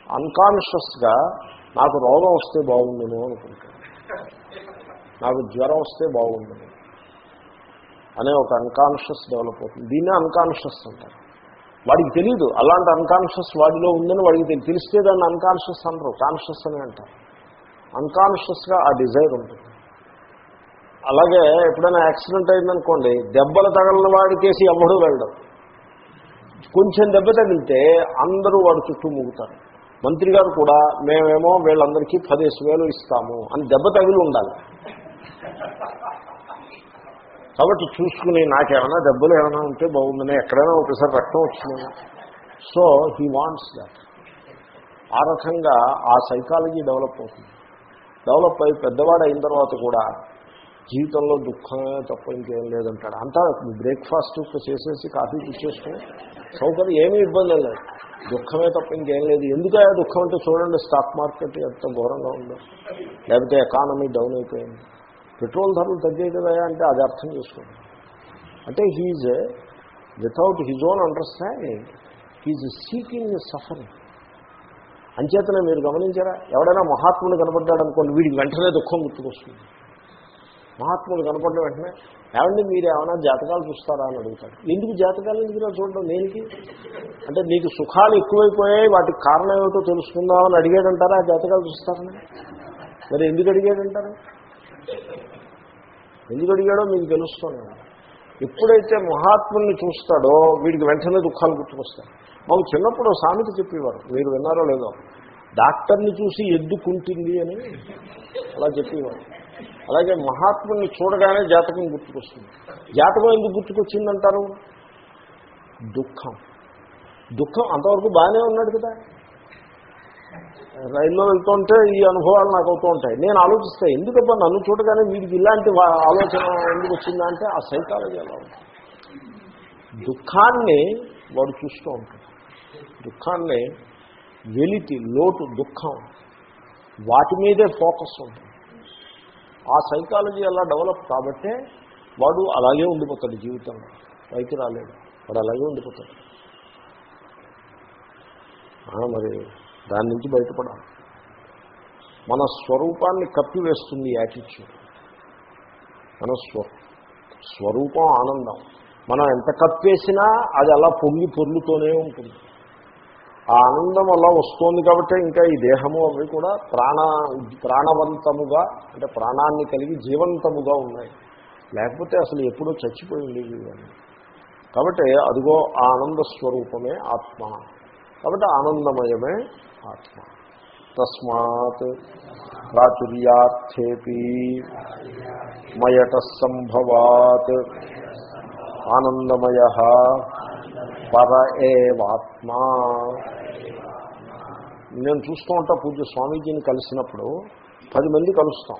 అన్కాన్షియస్గా నాకు రోగం వస్తే బాగుండును అనుకుంటాడు. నాకు జ్వరం వస్తే బాగుండును అనే ఒక అన్కాన్షియస్ డెవలప్ అవుతుంది. దీన్నే అన్కాన్షియస్ అంటారు. వాడికి తెలియదు అలాంటి అన్కాన్షియస్ వాడిలో ఉందని వాడికి తెలియదు తెలిస్తే దాన్ని అన్కాన్షియస్ అనరు. కాన్షియస్ అని అంటారు. అన్కాన్షియస్గా ఆ డిజైర్ ఉంటుంది. అలాగే ఎప్పుడైనా యాక్సిడెంట్ అయిందనుకోండి దెబ్బలు తగలిన వాడికేసి ఎవడు వెళ్ళడం. కొంచెం దెబ్బ తగిలితే అందరూ వాడు చుట్టూ మూగుతారు. మంత్రి గారు కూడా మేమేమో వీళ్ళందరికీ పదేసి వేలు ఇస్తాము అని దెబ్బ తగిలి ఉండాలి. కాబట్టి చూసుకుని నాకేమైనా దెబ్బలు ఏమైనా ఉంటే బాగుందని ఎక్కడైనా ఒకసారి రక్తం వచ్చిందని. సో హీ వాంట్స్ దాట్ ఆ రకంగా ఆ సైకాలజీ డెవలప్ అవుతుంది. డెవలప్ అయి పెద్దవాడు అయిన తర్వాత కూడా జీవితంలో దుఃఖమే తప్ప ఇంకేం లేదంటాడు. అంతా బ్రేక్ఫాస్ట్ చేసేసి కాఫీ ఇచ్చేసుకుని సౌకర్యం ఏమీ ఇబ్బంది లేదు. దుఃఖమే తప్ప ఇంకేం లేదు. ఎందుకయ్యా దుఃఖం అంటే చూడండి స్టాక్ మార్కెట్ ఎంత ఘోరంగా ఉందో. లేకపోతే ఎకానమీ డౌన్ అయిపోయింది. పెట్రోల్ ధరలు తగ్గాయి కదా అంటే అది అర్థం చేసుకోండి. అంటే he's without his own understanding he's seeking suffering అంచేతనే మీరు గమనించారా? ఎవడైనా మహాత్ముడు కనపడ్డాడు అనుకోండి వీడికి వెంటనే దుఃఖం గుర్తుకొస్తుంది. మహాత్ములు కనపడిన వెంటనే ఏమండి మీరు ఏమైనా జాతకాలు చూస్తారా? అని అడుగుతారు ఎందుకు జాతకాలు ఎందుకు చూడడం? దేనికి? అంటే నీకు సుఖాలు ఎక్కువైపోయాయి వాటికి కారణం ఏమిటో తెలుసుకుందామని అడిగాడంటారా? ఆ జాతకాలు చూస్తారని మరి ఎందుకు అడిగాడంటారు? ఎందుకు అడిగాడో మీకు తెలుస్తుంది ఎప్పుడైతే మహాత్ముల్ని చూస్తాడో వీడికి వెంటనే దుఃఖాలు గుర్తుకొస్తాయి. మాకు చిన్నప్పుడు సామెత చెప్పేవారు మీరు విన్నారో లేదో? డాక్టర్ని చూసి ఎద్దు కుంటుంది అని అలా చెప్పేవారు. అలాగే మహాత్ముని చూడగానే జాతకం గుర్తుకొస్తుంది. జాతకం ఎందుకు గుర్తుకొచ్చిందంటారు? దుఃఖం. దుఃఖం అంతవరకు బాగానే ఉన్నాడు కదా. రైల్లో వెళ్తుంటే ఈ అనుభవాలు నాకు అవుతూ ఉంటాయి. నేను ఆలోచిస్తే ఎందుకబ్బా నన్ను చూడగానే వీడికి ఇలాంటి వా- ఆలోచన ఎందుకు వచ్చిందంటే ఆ సైకాలజీ ఎలా ఉంటుంది దుఃఖాన్ని వాడు చూస్తూ ఉంటాడు. దుఃఖాన్ని వెలితి లోటు దుఃఖం వాటి మీదే ఫోకస్ ఉంటుంది. ఆ సైకాలజీ అలా డెవలప్ కాబట్టే వాడు అలాగే ఉండిపోతాడు జీవితంలో. పైకి రాలేడు. వాడు అలాగే ఉండిపోతాడు. మరి దాని నుంచి బయటపడాలి. మన స్వరూపాన్ని కప్పివేస్తుంది యాటిట్యూడ్. మన స్వ స్వరూపం ఆనందం. మనం ఎంత కప్పేసినా అది అలా పొంగి పొర్లుతూనే ఉంటుంది. ఆ ఆనందం అలా వస్తోంది కాబట్టి ఇంకా ఈ దేహము అవి కూడా ప్రాణ ప్రాణవంతముగా అంటే ప్రాణాన్ని కలిగి జీవంతముగా ఉన్నాయి. లేకపోతే అసలు ఎప్పుడో చచ్చిపోయింది ఇవన్నీ కాబట్టి అదిగో ఆనంద స్వరూపమే ఆత్మ. కాబట్టి ఆనందమయమే ఆత్మ. తస్మాత్ ప్రాచుర్యార్థేపి మయట సంభవాత్. ఆనందమయ పర ఏవాత్మా. నేను చూస్తూ ఉంటా పూజ స్వామీజీని కలిసినప్పుడు పది మంది కలుస్తాం.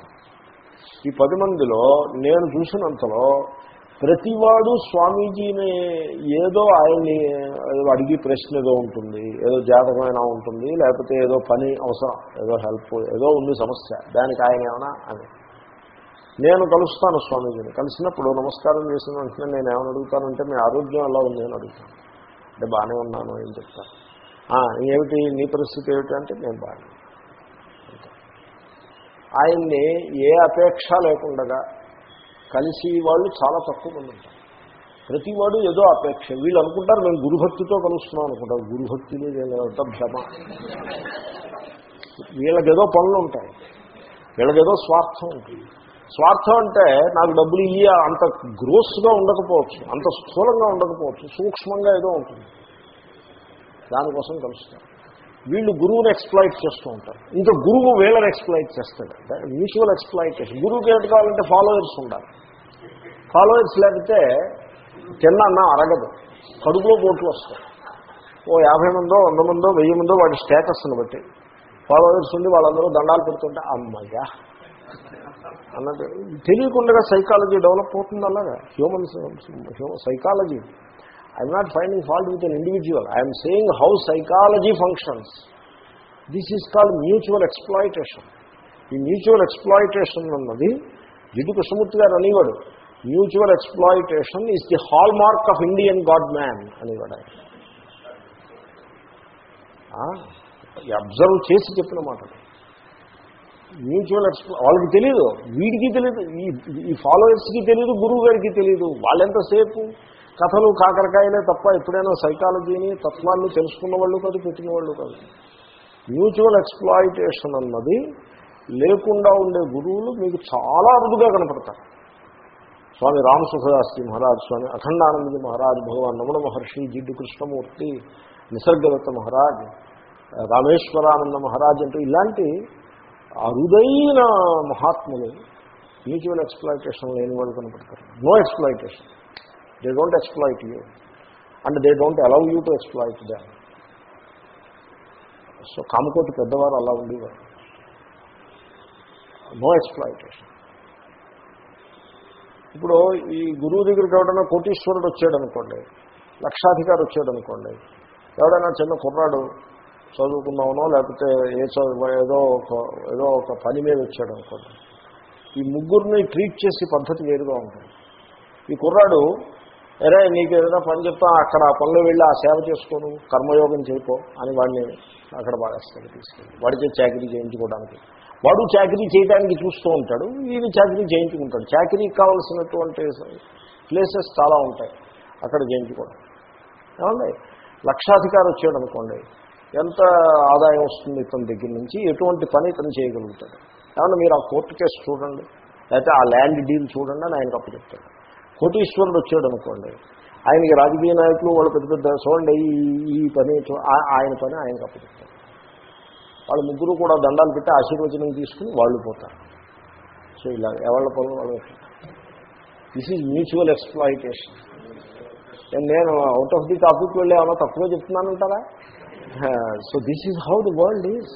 ఈ పది మందిలో నేను చూసినంతలో ప్రతివాడు స్వామీజీని ఏదో ఆయన్ని ఏదో అడిగి ప్రశ్న ఏదో ఉంటుంది ఏదో జాతకమైనా ఉంటుంది లేకపోతే ఏదో పని అవసరం ఏదో హెల్ప్ ఏదో ఉంది సమస్య దానికి ఆయన ఏమైనా అని. నేను కలుస్తాను స్వామీజీని. కలిసినప్పుడు నమస్కారం చేసిన వెంటనే నేను ఏమని అడుగుతానంటే మీ ఆరోగ్యం ఎలా ఉంది? అని అడుగుతాను. అంటే బాగానే ఉన్నాను అని చెప్తాను. ఏమిటి? నీ పరిస్థితి ఏమిటి అంటే నేను బాగా. ఆయన్ని ఏ అపేక్ష లేకుండా కలిసి వాళ్ళు చాలా తక్కువ మంది ఉంటారు. ప్రతివాడు ఏదో అపేక్ష. వీళ్ళు అనుకుంటారు మేము గురుభక్తితో కలుస్తున్నాం అనుకుంటారు. గురుభక్తి అంత భ్రమ. వీళ్ళకేదో పనులు ఉంటాయి. వీళ్ళకేదో స్వార్థం ఉంటుంది. స్వార్థం అంటే నాకు డబ్బులు ఇయ్య అంత గ్రోస్గా ఉండకపోవచ్చు అంత స్థూలంగా ఉండకపోవచ్చు సూక్ష్మంగా ఏదో ఉంటుంది. దానికోసం కలుస్తారు వీళ్ళు గురువుని ఎక్స్ప్లాయిట్ చేస్తూ ఉంటారు. ఇంకా గురువు వీళ్ళని ఎక్స్ప్లాయిట్ చేస్తాడు. మ్యూచువల్ ఎక్స్ప్లాయిటేషన్ గురువుకి ఏంటి కావాలంటే ఫాలోవర్స్ ఉండాలి. ఫాలోవర్స్ లేకపోతే చిన్న అన్న అరగదు. కడుపులో పోట్లు వస్తాయి. ఓ యాభై మందో వంద మందో వెయ్యి మందో వాడి స్టేటస్ని బట్టి ఫాలోవర్స్ ఉండి వాళ్ళందరూ దండాలు పెడుతుంటే అమ్మయ్యా. అన్నట్టు తెలియకుండా సైకాలజీ డెవలప్ అవుతుంది అలాగా. Human psychology I'm not finding fault with an individual I'm saying how psychology functions this is called mutual exploitation ఈ మ్యూచువల్ ఎక్స్ప్లాయిటేషన్ అన్నది జిడ్డు కృష్ణమూర్తి గారు అనేవాడు mutual exploitation is the hallmark of Indian god man అనేవాడు ఆయన observe చేసి చెప్పిన మాట mutual ఎక్స్ప్లా వాళ్ళకి తెలియదు వీడికి తెలియదు ఈ ఫాలోవర్స్కి తెలియదు గురువు గారికి తెలియదు వాళ్ళెంతసేపు కథలు కాకరకాయలే తప్ప ఎప్పుడైనా సైకాలజీని తత్వాన్ని తెలుసుకున్న వాళ్ళు కాదు పెట్టిన వాళ్ళు కాదు. మ్యూచువల్ ఎక్స్ప్లాయిటేషన్ అన్నది లేకుండా ఉండే గురువులు మీకు చాలా అరుదుగా కనపడతారు. స్వామి రామసుఖదాస్జీ మహారాజ్ స్వామి అఖండానందజీ మహారాజ్ భగవాన్ నమన మహర్షి జిడ్డు కృష్ణమూర్తి నిసర్గదత్త మహారాజ్ రామేశ్వరానంద మహారాజ్ అంటూ ఇలాంటి అరుదైన మహాత్ములు మ్యూచువల్ ఎక్స్ప్లాయిటేషన్ లేని వాళ్ళు కనపడతారు. No exploitation. They don't exploit you and they don't allow you to exploit them so Kamakoti పెద్దవారు అలా ఉండేవారు నో ఎక్స్ప్లాయిటేషన్ ఇప్పుడు ఈ గురువు దగ్గరికి ఎవడైనా కోటీశ్వరుడు వచ్చాడు అనుకోండి లక్షాధికారి వచ్చాడు అనుకోండి ఎవడైనా చిన్న కుర్రాడు చదువుకున్నావునో లేకపోతే ఏ చదువు ఏదో ఒక ఏదో ఒక పని మీద వచ్చాడు అనుకోండి ఈ ముగ్గురిని ట్రీట్ చేసే పద్ధతి వేరుగా ఉంటుంది. ఈ కుర్రాడు అరే నీకు ఏదైనా పని చెప్తా అక్కడ ఆ పనిలో వెళ్ళి ఆ సేవ చేసుకోను కర్మయోగం చేయకో అని వాడిని అక్కడ బాగేస్తాడు తీసుకెళ్ళి వాడికి చాకరీ చేయించుకోవడానికి. వాడు చాకరీ చేయడానికి చూస్తూ ఉంటాడు ఈయన చాకరీ చేయించుకుంటాడు. చాకరీకి కావాల్సినటువంటి ప్లేసెస్ చాలా ఉంటాయి అక్కడ చేయించుకోవడం. ఏమండి? లక్షాధికారి వచ్చాడు అనుకోండి ఎంత ఆదాయం వస్తుంది ఇతని దగ్గర నుంచి ఎటువంటి పని ఇతను చేయగలుగుతాడు? ఏమన్నా మీరు ఆ కోర్టు కేసు చూడండి లేకపోతే ఆ ల్యాండ్ డీల్ చూడండి అని ఆయనకు అప్పు చెప్తాడు. కోటీశ్వరుడు వచ్చాడు అనుకోండి. ఆయనకి రాజకీయ నాయకులు వాళ్ళు పెద్ద పెద్ద చూడండి ఈ పని ఆయన పని ఆయనకు అప్పగిస్తారు వాళ్ళ ముగ్గురు కూడా దండాలు పెట్టి ఆశీర్వచనం తీసుకుని వాళ్ళు పోతారు. సో ఇలా ఎవరి పనులు వాళ్ళు దిస్ ఈజ్ మ్యూచువల్ ఎక్స్ప్లాయిటేషన్ నేను అవుట్ ఆఫ్ ది టాపిక్ వెళ్ళి ఏమైనా తక్కువ చెప్తున్నానంటారా? So this is how the world is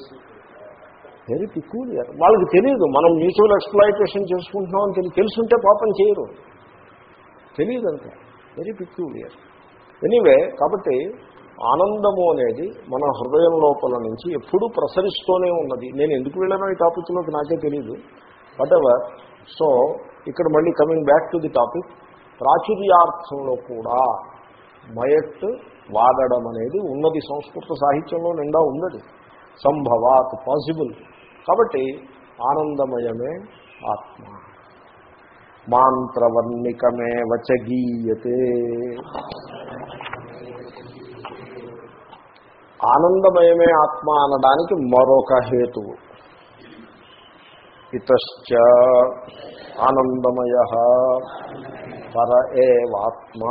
very peculiar వాళ్ళకి తెలియదు మనం మ్యూచువల్ ఎక్స్ప్లాయిటేషన్ చేసుకుంటున్నామని తెలియదు తెలుసుంటే పాపం చేయరు. తెలియదంట వెరీ పిక్యూలియర్ ఎనీవే కాబట్టి ఆనందము అనేది మన హృదయం లోపల నుంచి ఎప్పుడూ ప్రసరిస్తూనే ఉన్నది. నేను ఎందుకు వెళ్ళానో ఈ టాపిక్లోకి నాకే తెలియదు వాట్ ఎవర్ సో ఇక్కడ మళ్ళీ coming back to the topic ప్రాచుర్యార్థంలో కూడా మయట్ వాడడం అనేది ఉన్నది. సంస్కృత సాహిత్యంలో నిండా ఉన్నది. సంభవాత్ పాసిబుల్. కాబట్టి ఆనందమయమే ఆత్మ. మాంత్రవర్ణికమే వచగీయతే ఆనందమయమే ఆత్మ అనడానికి మరొక హేతువు. ఇతశ్చ ఆనందమయ పర ఏవాత్మ.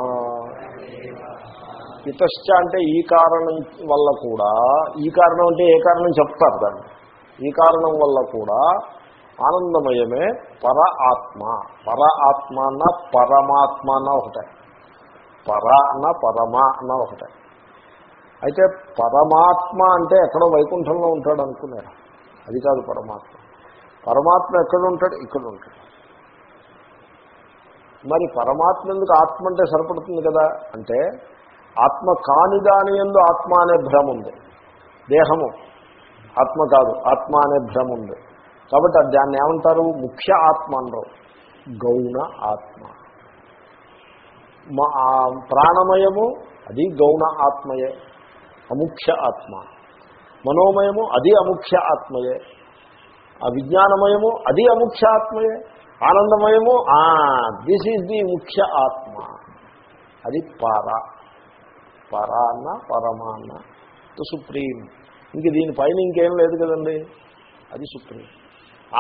ఇతశ్చ అంటే ఈ కారణం వల్ల కూడా ఈ కారణం అంటే ఏ కారణం చెప్తారు దాన్ని? ఈ కారణం వల్ల కూడా ఆనందమయమే పర ఆత్మ. పర ఆత్మ అన్న పరమాత్మ అన్న ఒకటే. పర అన్న పరమ అన్న ఒకటే. అయితే పరమాత్మ అంటే ఎక్కడో వైకుంఠంలో ఉంటాడు అనుకున్నారు? అది కాదు పరమాత్మ. పరమాత్మ ఎక్కడ ఉంటాడు? ఇక్కడ ఉంటాడు. మరి పరమాత్మ ఎందుకు ఆత్మ అంటే సరిపడుతుంది కదా? అంటే ఆత్మ కాని దాని ఎందు ఆత్మ అనే భ్రమ ఉంది. దేహము. ఆత్మ కాదు. ఆత్మ అనే భ్రమ ఉంది. కాబట్టి దాన్ని ఏమంటారు? ముఖ్య ఆత్మ అనరు గౌణ ఆత్మ. మా ప్రాణమయము అది గౌణ ఆత్మయే. అముఖ్య ఆత్మ. మనోమయము అది అముఖ్య ఆత్మయే. ఆ విజ్ఞానమయము అది అముఖ్య ఆత్మయే. ఆనందమయము దిస్ ఈజ్ ది ముఖ్య ఆత్మ. అది పార. పర అన్న సుప్రీం. ఇంక దీనిపైన ఇంకేం లేదు కదండి. అది సుప్రీం.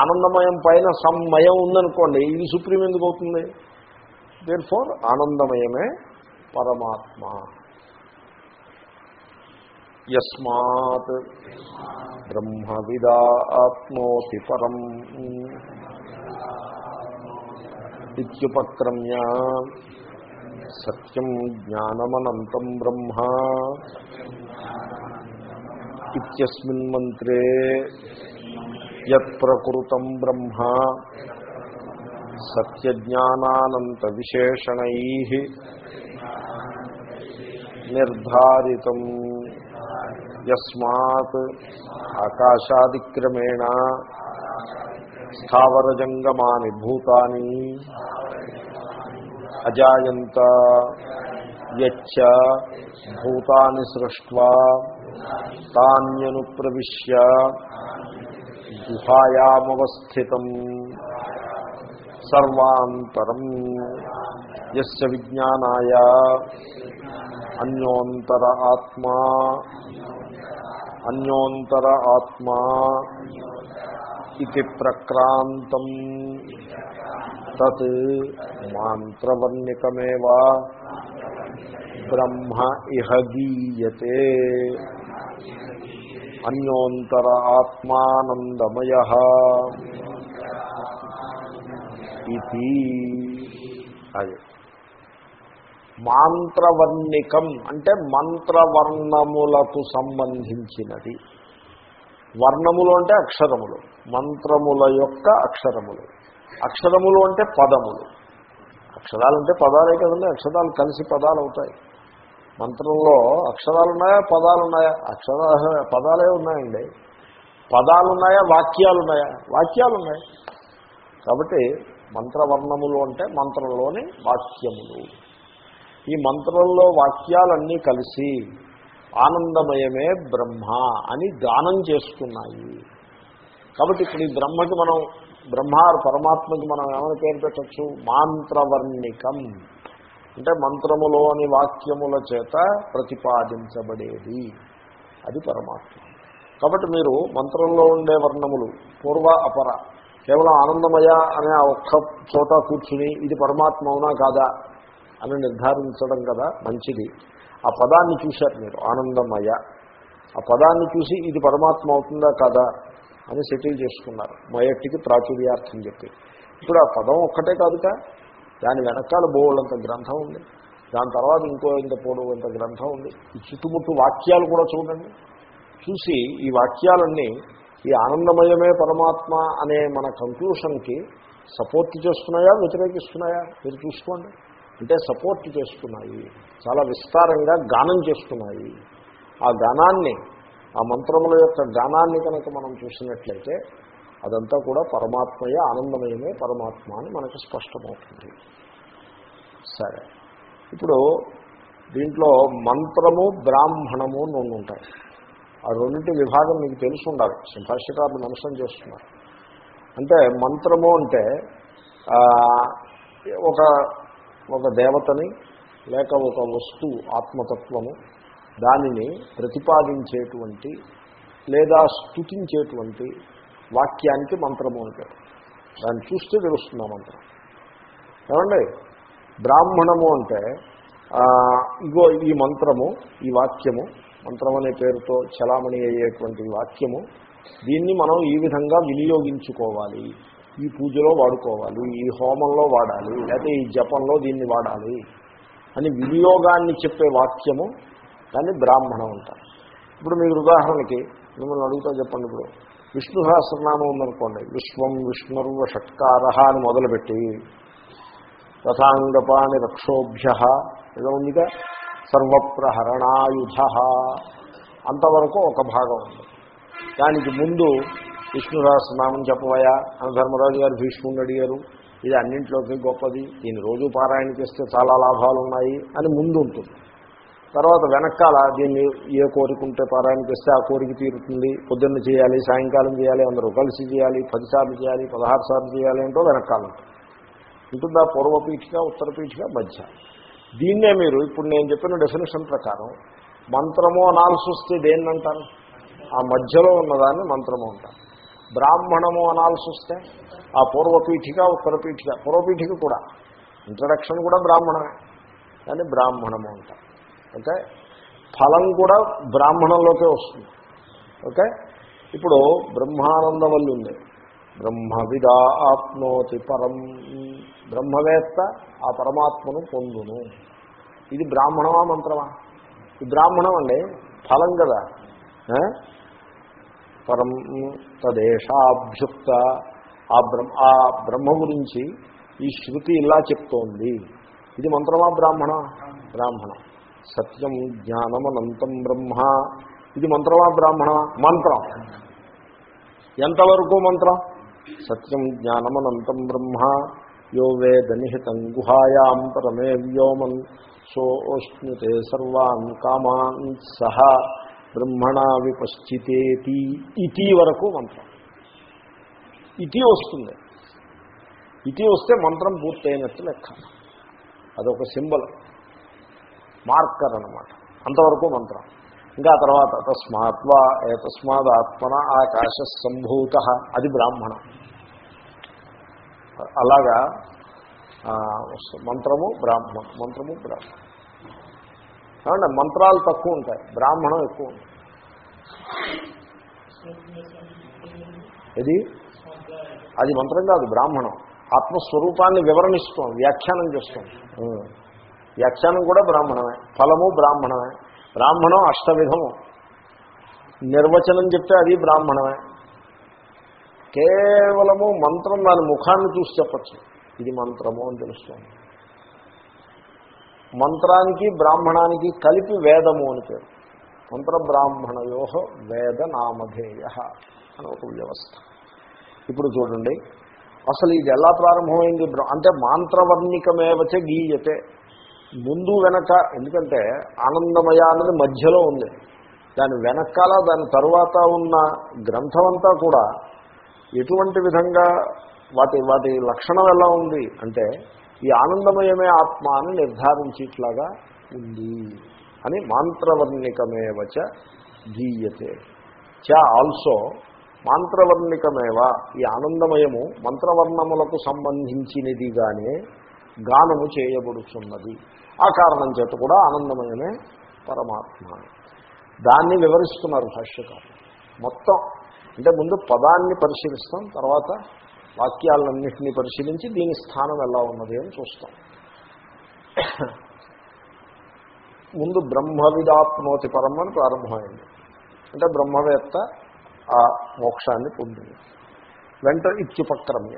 ఆనందమయం పైన సమ్మయం ఉందనుకోండి ఇది సుప్రీం ఎందుకు అవుతుంది? దేర్ ఫోర్ ఆనందమయమే పరమాత్మ. యస్మాత్ బ్రహ్మవిదా ఆత్మోతి పరం. ఇత్యుపక్రమ్య సత్యం జ్ఞానమనంతం బ్రహ్మ. ఇత్యస్మిన్ మంత్రే యత్ప్రకృతం బ్రహ్మ సత్యజ్ఞానానంత విశేషణై నిర్ధారితం యస్మాత్ ఆకాశాదిక్రమేణ స్థావరజంగమాని భూతాని అజాయంత యచ్చ భూతాని సృష్ట్వా తాన్యను ప్రవిశ్య గుహాయామవస్థితం. సర్వాంతరం ఎస్ విజ్ఞానాయ. అన్యోంతర ఆత్మా. అన్యోంతర ఆత్మా ఇది ప్రక్రాంతం. తత్ మాంత్రవర్ణికమేవా. బ్రహ్మ ఇహ గీయతే. అన్యోంతర ఆత్మానందమయ. ఇది అదే. మాంత్రవర్ణికం అంటే మంత్రవర్ణములకు సంబంధించినది. వర్ణములు అంటే అక్షరములు. మంత్రముల యొక్క అక్షరములు. అక్షరములు అంటే పదములు. అక్షరాలు అంటే పదాలే కదండి అక్షరాలు కలిసి పదాలు అవుతాయి మంత్రంలో అక్షరాలు ఉన్నాయా పదాలు ఉన్నాయా అక్షర *laughs* పదాలే ఉన్నాయండి. పదాలు ఉన్నాయా వాక్యాలు ఉన్నాయా వాక్యాలు ఉన్నాయి కాబట్టి మంత్రవర్ణములు అంటే మంత్రంలోని వాక్యములు. ఈ మంత్రంలో వాక్యాలన్నీ కలిసి ఆనందమయమే బ్రహ్మ అని గానం చేస్తున్నాయి. కాబట్టి ఇప్పుడు ఈ బ్రహ్మకి మనం బ్రహ్మ పరమాత్మకి మనం ఏమైనా పేరు పెట్టచ్చు? మాంత్రవర్ణికం. అంటే మంత్రములోని వాక్యముల చేత ప్రతిపాదించబడేది. అది పరమాత్మ. కాబట్టి మీరు మంత్రంలో ఉండే వర్ణములు పూర్వ అపర కేవలం ఆనందమయ అనే ఆ ఒక్క చోట కూర్చుని ఇది పరమాత్మ అవునా కాదా అని నిర్ధారించడం కదా మంచిది. ఆ పదాన్ని చూశారు మీరు ఆనందమయ. ఆ పదాన్ని చూసి ఇది పరమాత్మ అవుతుందా కాదా అని సెటిల్ చేసుకున్నారు. మయట్టికి ప్రాచుర్యార్థం చెప్పి. ఇప్పుడు ఆ పదం ఒక్కటే కాదుక? దాని వెనకాల బోళ్ళంత గ్రంథం ఉంది. దాని తర్వాత ఇంకో ఇంత పొడవంత గ్రంథం ఉంది. ఈ చుట్టుముట్టు వాక్యాలు కూడా చూడండి. చూసి ఈ వాక్యాలన్నీ ఈ ఆనందమయమే పరమాత్మ అనే మన కంక్లూషన్కి సపోర్ట్ చేస్తున్నాయా వ్యతిరేకిస్తున్నాయా? మీరు చూసుకోండి. అంటే సపోర్ట్ చేస్తున్నాయి. చాలా విస్తారంగా గానం చేస్తున్నాయి. ఆ గానాన్ని ఆ మంత్రముల యొక్క గానాన్ని కనుక మనం చూసినట్లయితే అదంతా కూడా పరమాత్మయే ఆనందమయమే పరమాత్మ అని మనకు స్పష్టమవుతుంది. సరే. ఇప్పుడు దీంట్లో మంత్రము బ్రాహ్మణము అని రెండు ఉంటాయి. ఆ రెండింటి విభాగం మీకు తెలిసి ఉండాలి. సింహాషికారులు మెన్షన్ చేస్తున్నారు. అంటే మంత్రము అంటే ఒక ఒక దేవతని లేక ఒక వస్తువు ఆత్మతత్వము దానిని ప్రతిపాదించేటువంటి లేదా స్థుతించేటువంటి వాక్యానికి మంత్రము అంటారు దాన్ని చూస్తే తెలుస్తుంది ఆ మంత్రం. ఏమండి? బ్రాహ్మణము అంటే ఇగో ఈ మంత్రము ఈ వాక్యము మంత్రం అనే పేరుతో చలామణి అయ్యేటువంటి వాక్యము దీన్ని మనం ఈ విధంగా వినియోగించుకోవాలి. ఈ పూజలో వాడుకోవాలి ఈ హోమంలో వాడాలి లేకపోతే ఈ జపంలో దీన్ని వాడాలి అని వినియోగాన్ని చెప్పే వాక్యము దాన్ని బ్రాహ్మణం అంటారు. ఇప్పుడు మీరు ఉదాహరణకి మిమ్మల్ని అడుగుతా చెప్పండి ఇప్పుడు. విష్ణు సహస్రనామం ఉందనుకోండి. విశ్వం విష్ణుర్వ షట్కార అని మొదలుపెట్టి రథాంగపాని రక్షోభ్య ఏదో ఉందిగా? సర్వప్రహరణాయుధ. అంతవరకు ఒక భాగం ఉంది. దానికి ముందు విష్ణురాసనామం చెప్పవయా? అని ధర్మరాజు గారు భీష్ముడిని అడిగారు. ఇది అన్నింటిలోకి గొప్పది. దీన్ని రోజు పారాయణ చేస్తే చాలా లాభాలు ఉన్నాయి అని ముందు ఉంటుంది. తర్వాత వెనకాల దీన్ని ఏ కోరిక ఉంటే పారాయణ ఆ కోరిక తీరుతుంది. పొద్దున్న చేయాలి సాయంకాలం చేయాలి అందరూ కలిసి చేయాలి పదిసార్లు చేయాలి పదహారు సార్లు చేయాలి అంటూ వెనకాల ఉంటుంది ఉంటుందా పూర్వపీఠిక ఉత్తరపీఠిక మధ్య? దీన్నే మీరు ఇప్పుడు నేను చెప్పిన డెఫినేషన్ ప్రకారం మంత్రము అనాల్సి వస్తే దేన్ని అంటారు? ఆ మధ్యలో ఉన్నదాన్ని మంత్రము అంటారు. బ్రాహ్మణము అనాల్సి వస్తే ఆ పూర్వపీఠిక ఉత్తరపీఠిక పూర్వపీఠిక కూడా. ఇంట్రడక్షన్ కూడా బ్రాహ్మణమే కానీ బ్రాహ్మణము అంటారు. ఓకే? ఫలం కూడా బ్రాహ్మణంలోకే వస్తుంది. ఓకే? ఇప్పుడు బ్రహ్మానందవల్లి ఉంది. బ్రహ్మవిదా ఆప్నోతి పరం. బ్రహ్మవేత్త ఆ పరమాత్మను పొందును. ఇది బ్రాహ్మణమా మంత్రమా? ఈ బ్రాహ్మణం అండి. ఫలం కదా? పరం తదేశాభ్యుక్త ఆ బ్రహ్మ ఆ బ్రహ్మ గురించి ఈ శృతి ఇలా చెప్తోంది. ఇది మంత్రమా బ్రాహ్మణ. బ్రాహ్మణ. సత్యం జ్ఞానమనంతం బ్రహ్మ. ఇది మంత్రమా బ్రాహ్మణ మంత్రం. ఎంతవరకు మంత్రం? సత్యం జ్ఞానమనంతం బ్రహ్మ. యో వేదనిహితం గుహాయాం పరమే వ్యోమన్ సోష్ణుతే సర్వాన్ కామాన్ సహ బ్రహ్మణ విపశ్చితేతి. ఇటీ వరకు మంత్రం. ఇటీ వస్తుంది. ఇటీ వస్తే మంత్రం పూర్తయినట్టు లెక్క. అదొక సింబల్. మార్కర్ అనమాట అంతవరకు మంత్రం. ఇంకా తర్వాత తస్మాత్వా ఏ తస్మాత్ ఆత్మన ఆకాశ సంభూత. అది బ్రాహ్మణం. అలాగా మంత్రము బ్రాహ్మణం. మంత్రము బ్రాహ్మణం. కాబట్టి మంత్రాలు తక్కువ ఉంటాయి. బ్రాహ్మణం ఎక్కువ ఉంటుంది ఇది అది మంత్రం కాదు బ్రాహ్మణం. ఆత్మస్వరూపాన్ని వివరణిస్తాం వ్యాఖ్యానం చేస్తాం వ్యాఖ్యానం కూడా బ్రాహ్మణమే ఫలము బ్రాహ్మణమే. బ్రాహ్మణం అష్టవిధము. నిర్వచనం చెప్తే అది బ్రాహ్మణమే. కేవలము మంత్రం దాని ముఖాన్ని చూసి చెప్పచ్చు. ఇది మంత్రము అని తెలుస్తుంది. మంత్రానికి బ్రాహ్మణానికి కలిపి వేదము అని పేరు. మంత్ర బ్రాహ్మణయో వేద నామధేయ అని ఒక వ్యవస్థ. ఇప్పుడు చూడండి. అసలు ఇది ఎలా ప్రారంభమైంది? అంటే మాంత్రవర్ణికమేవచ గీయతే. ముందు వెనక ఎందుకంటే ఆనందమయ అన్నది మధ్యలో ఉంది. దాని వెనకాల దాని తర్వాత ఉన్న గ్రంథం అంతా కూడా ఎటువంటి విధంగా వాటి వాటి లక్షణం ఎలా ఉంది అంటే ఈ ఆనందమయమే ఆత్మ అని నిర్ధారించేట్లాగా ఉంది అని మాంత్రవర్ణికమేవచ గీయతే. చ ఆల్సో మాంత్రవర్ణికమేవ ఈ ఆనందమయము మంత్రవర్ణములకు సంబంధించినదిగానే గానము చేయబడుతున్నది ఆ కారణం చేత కూడా ఆనందమయమే పరమాత్మ. దాన్ని వివరిస్తున్నారు భాష్యకారు మొత్తం అంటే ముందు పదాన్ని పరిశీలిస్తాం తర్వాత వాక్యాలన్నింటినీ పరిశీలించి దీని స్థానం ఎలా ఉన్నది అని చూస్తాం. ముందు బ్రహ్మవిదాప్నోతి పరం అని ప్రారంభమైంది. అంటే బ్రహ్మవేత్త ఆ మోక్షాన్ని పొందింది. వెంట ఇత్యుపక్రమ్య.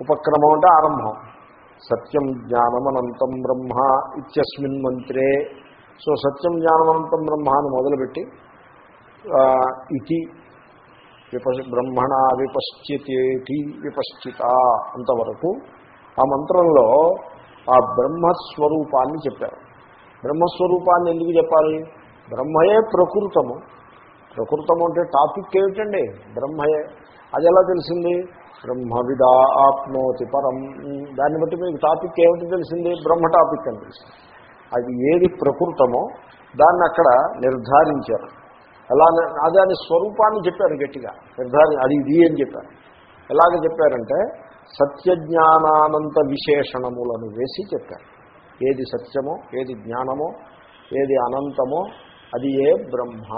ఉపక్రమం అంటే ఆరంభం. సత్యం జ్ఞానమనంతం బ్రహ్మ ఇత్యస్మిన్ మంత్రే. సో సత్యం జ్ఞానమనంతం బ్రహ్మ అని మొదలుపెట్టి ఇది ఇతి విప బ్రహ్మణ విపశ్చితేటి విపశ్చిత అంతవరకు ఆ మంత్రంలో ఆ బ్రహ్మస్వరూపాన్ని చెప్పారు. బ్రహ్మస్వరూపాన్ని ఎందుకు చెప్పాలి? బ్రహ్మయే ప్రకృతము. ప్రకృతము అంటే టాపిక్ ఏమిటండి? బ్రహ్మయే. అది ఎలా తెలిసింది? బ్రహ్మవిదా ఆప్నోతి పరం. దాన్ని బట్టి మీకు టాపిక్ ఏమిటి తెలిసింది? బ్రహ్మ టాపిక్ అని తెలిసింది అది ఏది ప్రకృతమో దాన్ని అక్కడ నిర్ధారించారు. ఎలా దాని స్వరూపాన్ని చెప్పారు గట్టిగా. నిర్ధారి అది ఇది అని చెప్పారు. ఎలాగ చెప్పారంటే సత్యజ్ఞానానంత విశేషణములను వేసి చెప్పారు. ఏది సత్యమో ఏది జ్ఞానమో ఏది అనంతమో అది ఏ బ్రహ్మ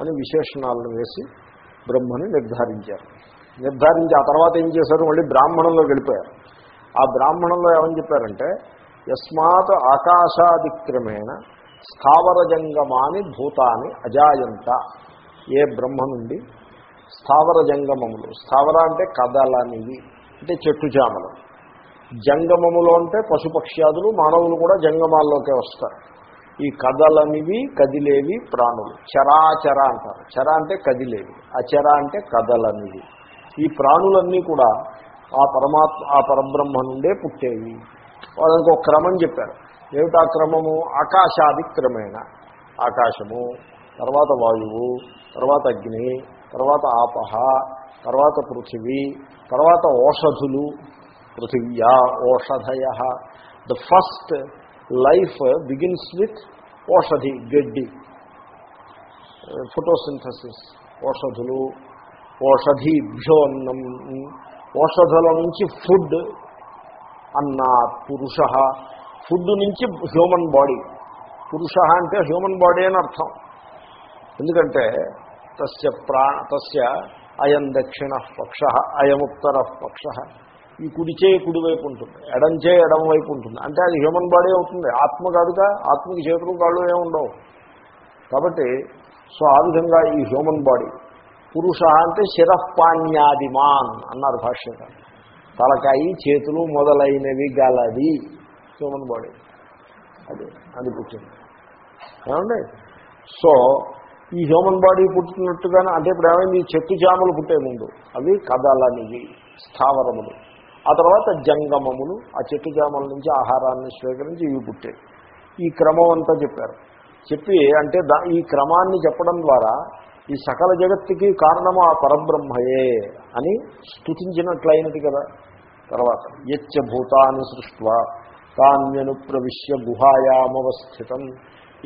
అని విశేషణాలను వేసి బ్రహ్మని నిర్ధారించారు. నిర్ధారించి ఆ తర్వాత ఏం చేశారు? మళ్ళీ బ్రాహ్మణంలో గడిపారు ఆ బ్రాహ్మణంలో ఏమని చెప్పారంటే యస్మాత్ ఆకాశాదిక్రమేణ స్థావర జంగమాని భూతాని అజాయంత. ఏ బ్రహ్మ నుండి స్థావర జంగమములు స్థావర అంటే కదలనివి అంటే చెట్టు చేమలు. జంగమములు అంటే పశుపక్ష్యాదులు మానవులు కూడా జంగమాల్లోకే వస్తారు. ఈ కదలనివి కదిలేవి ప్రాణులు. చరాచర అంటారు. చర అంటే కదిలేవి. అచర అంటే కదలనివి. ఈ ప్రాణులన్నీ కూడా ఆ పరమాత్మ ఆ పరబ్రహ్మ నుండే పుట్టేవి. వాళ్ళకి ఒక క్రమం చెప్పారు. ఏమిటా క్రమము? ఆకాశాది క్రమేణ ఆకాశము తర్వాత వాయువు తర్వాత అగ్ని తర్వాత ఆపహ తర్వాత పృథివీ తర్వాత ఓషధులు పృథివ్యా ఓషధయ. The first life begins with ఓషధి గడ్డి. ఫోటోసింథసిస్ ఓషధులు ఓషధీభ్యోన్నం. ఓషధుల నుంచి ఫుడ్ అన్న పురుష. ఫుడ్ నుంచి హ్యూమన్ బాడీ. పురుష అంటే హ్యూమన్ బాడీ అని అర్థం. ఎందుకంటే తస్య ప్రా తస్య అయం దక్షిణ పక్ష అయముత్తర పక్ష. ఈ కుడిచే కుడివైపు ఉంటుంది. ఎడంచే ఎడం వైపు ఉంటుంది. అంటే అది హ్యూమన్ బాడీ అవుతుంది. ఆత్మ కాదుగా ఆత్మకి చేతులు కాళ్ళు ఏమి ఉండవు కాబట్టి సో ఆ విధంగా ఈ హ్యూమన్ బాడీ పురుష అంటే శిరపాణ్యాదిమాన్ అన్నారు భాష్యకారు. తలకాయి చేతులు మొదలైనవి గలది. హ్యూమన్ బాడీ అది అది పుట్టింది. ఏమండి? సో ఈ హ్యూమన్ బాడీ పుట్టినట్టుగానే అంటే ఇప్పుడు ఏమైంది? ఈ చెట్టు జాములు పుట్టే ముందు. అవి కదలనివి స్థావరములు. ఆ తర్వాత జంగమములు ఆ చెట్టు జాముల నుంచి ఆహారాన్ని స్వీకరించి ఇవి పుట్టాయి. ఈ క్రమం అంతా చెప్పారు. చెప్పి అంటే దా ఈ క్రమాన్ని చెప్పడం ద్వారా ఈ సకల జగత్తుకి కారణము ఆ పరబ్రహ్మయే అని స్థుతించినట్లయినది కదా. తర్వాత యచ్చ భూతాన్ని సృష్వ తాన్యను ప్రవిశ్య గుహాయామవస్థితం.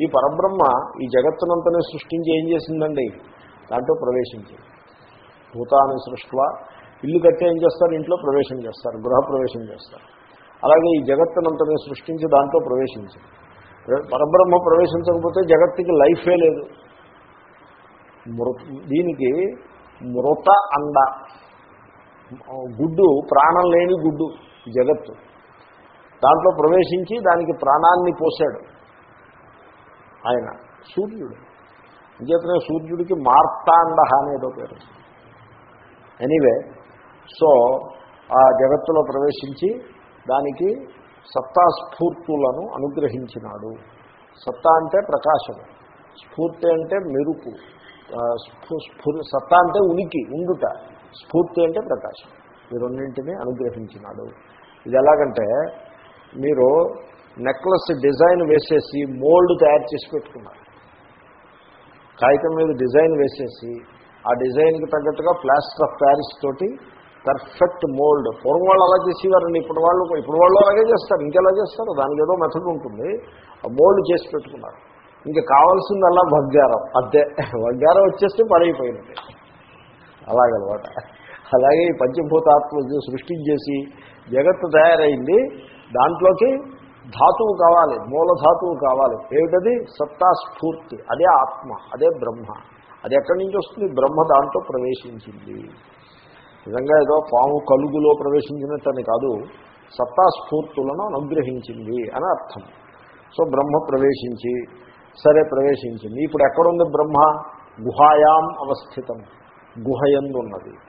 ఈ పరబ్రహ్మ ఈ జగత్తునంతనే సృష్టించి ఏం చేసిందండి? దాంట్లో ప్రవేశించింది భూతాన్ని సృష్వ ఇల్లు కట్టి ఏం చేస్తారు? ఇంట్లో ప్రవేశం చేస్తారు గృహప్రవేశం చేస్తారు. అలాగే ఈ జగత్తునంతనే సృష్టించి దాంట్లో ప్రవేశించింది పరబ్రహ్మ ప్రవేశించకపోతే జగత్తుకి లైఫే లేదు. మృ దీనికి మృత అండ. గుడ్డు ప్రాణం లేని గుడ్డు జగత్తు. దాంట్లో ప్రవేశించి దానికి ప్రాణాన్ని పోశాడు ఆయన సూర్యుడు. అంచేతనే సూర్యుడికి మార్తాండ అనేదో పేరు. ఎనీవే సో ఆ జగత్తులో ప్రవేశించి దానికి సత్తా స్ఫూర్తులను అనుగ్రహించినాడు. సత్తా అంటే ప్రకాశం స్ఫూర్తి అంటే మెరుపు. స్ఫురి సత్తా అంటే ఉనికి ఉండుట. స్ఫూర్తి అంటే ప్రకాశం. ఈ రెండింటినీ అనుగ్రహించినాడు. ఇది ఎలాగంటే మీరు నెక్లెస్ డిజైన్ వేసేసి మోల్డ్ తయారు చేసి పెట్టుకున్నారు. కాగితం మీద డిజైన్ వేసేసి ఆ డిజైన్కి తగ్గట్టుగా ప్లాస్టర్ ఆఫ్ ప్యారిస్ తోటి పర్ఫెక్ట్ మోల్డ్. పూర్వం వాళ్ళు అలా చేసేవారండి ఇప్పుడు వాళ్ళు ఇప్పుడు వాళ్ళు అలాగే చేస్తారు ఇంకెలా చేస్తారు దానికి ఏదో మెథడ్ ఉంటుంది. ఆ మోల్డ్ చేసి పెట్టుకున్నారు. ఇంకా కావాల్సిందల్లా బంగారం అదే బంగారం వచ్చేస్తే పడైపోయినది అలాగనమాట. అలాగే ఈ పంచభూతాత్మ సృష్టించేసి జగత్తు తయారైంది. దాంట్లోకి ధాతువు కావాలి మూల ధాతువు కావాలి. ఏమిటది? సత్తా స్ఫూర్తి అదే ఆత్మ అదే బ్రహ్మ. అది ఎక్కడి నుంచి వస్తుంది? బ్రహ్మ దాంట్లో ప్రవేశించింది. నిజంగా ఏదో పాము కలుగులో ప్రవేశించినట్టని కాదు సత్తాస్ఫూర్తులను అనుగ్రహించింది అని అర్థం. సో బ్రహ్మ ప్రవేశించి సరే ప్రవేశించింది. ఇప్పుడు ఎక్కడుంది బ్రహ్మ? గుహాయాం అవస్థితం. గుహయందు ఉన్నది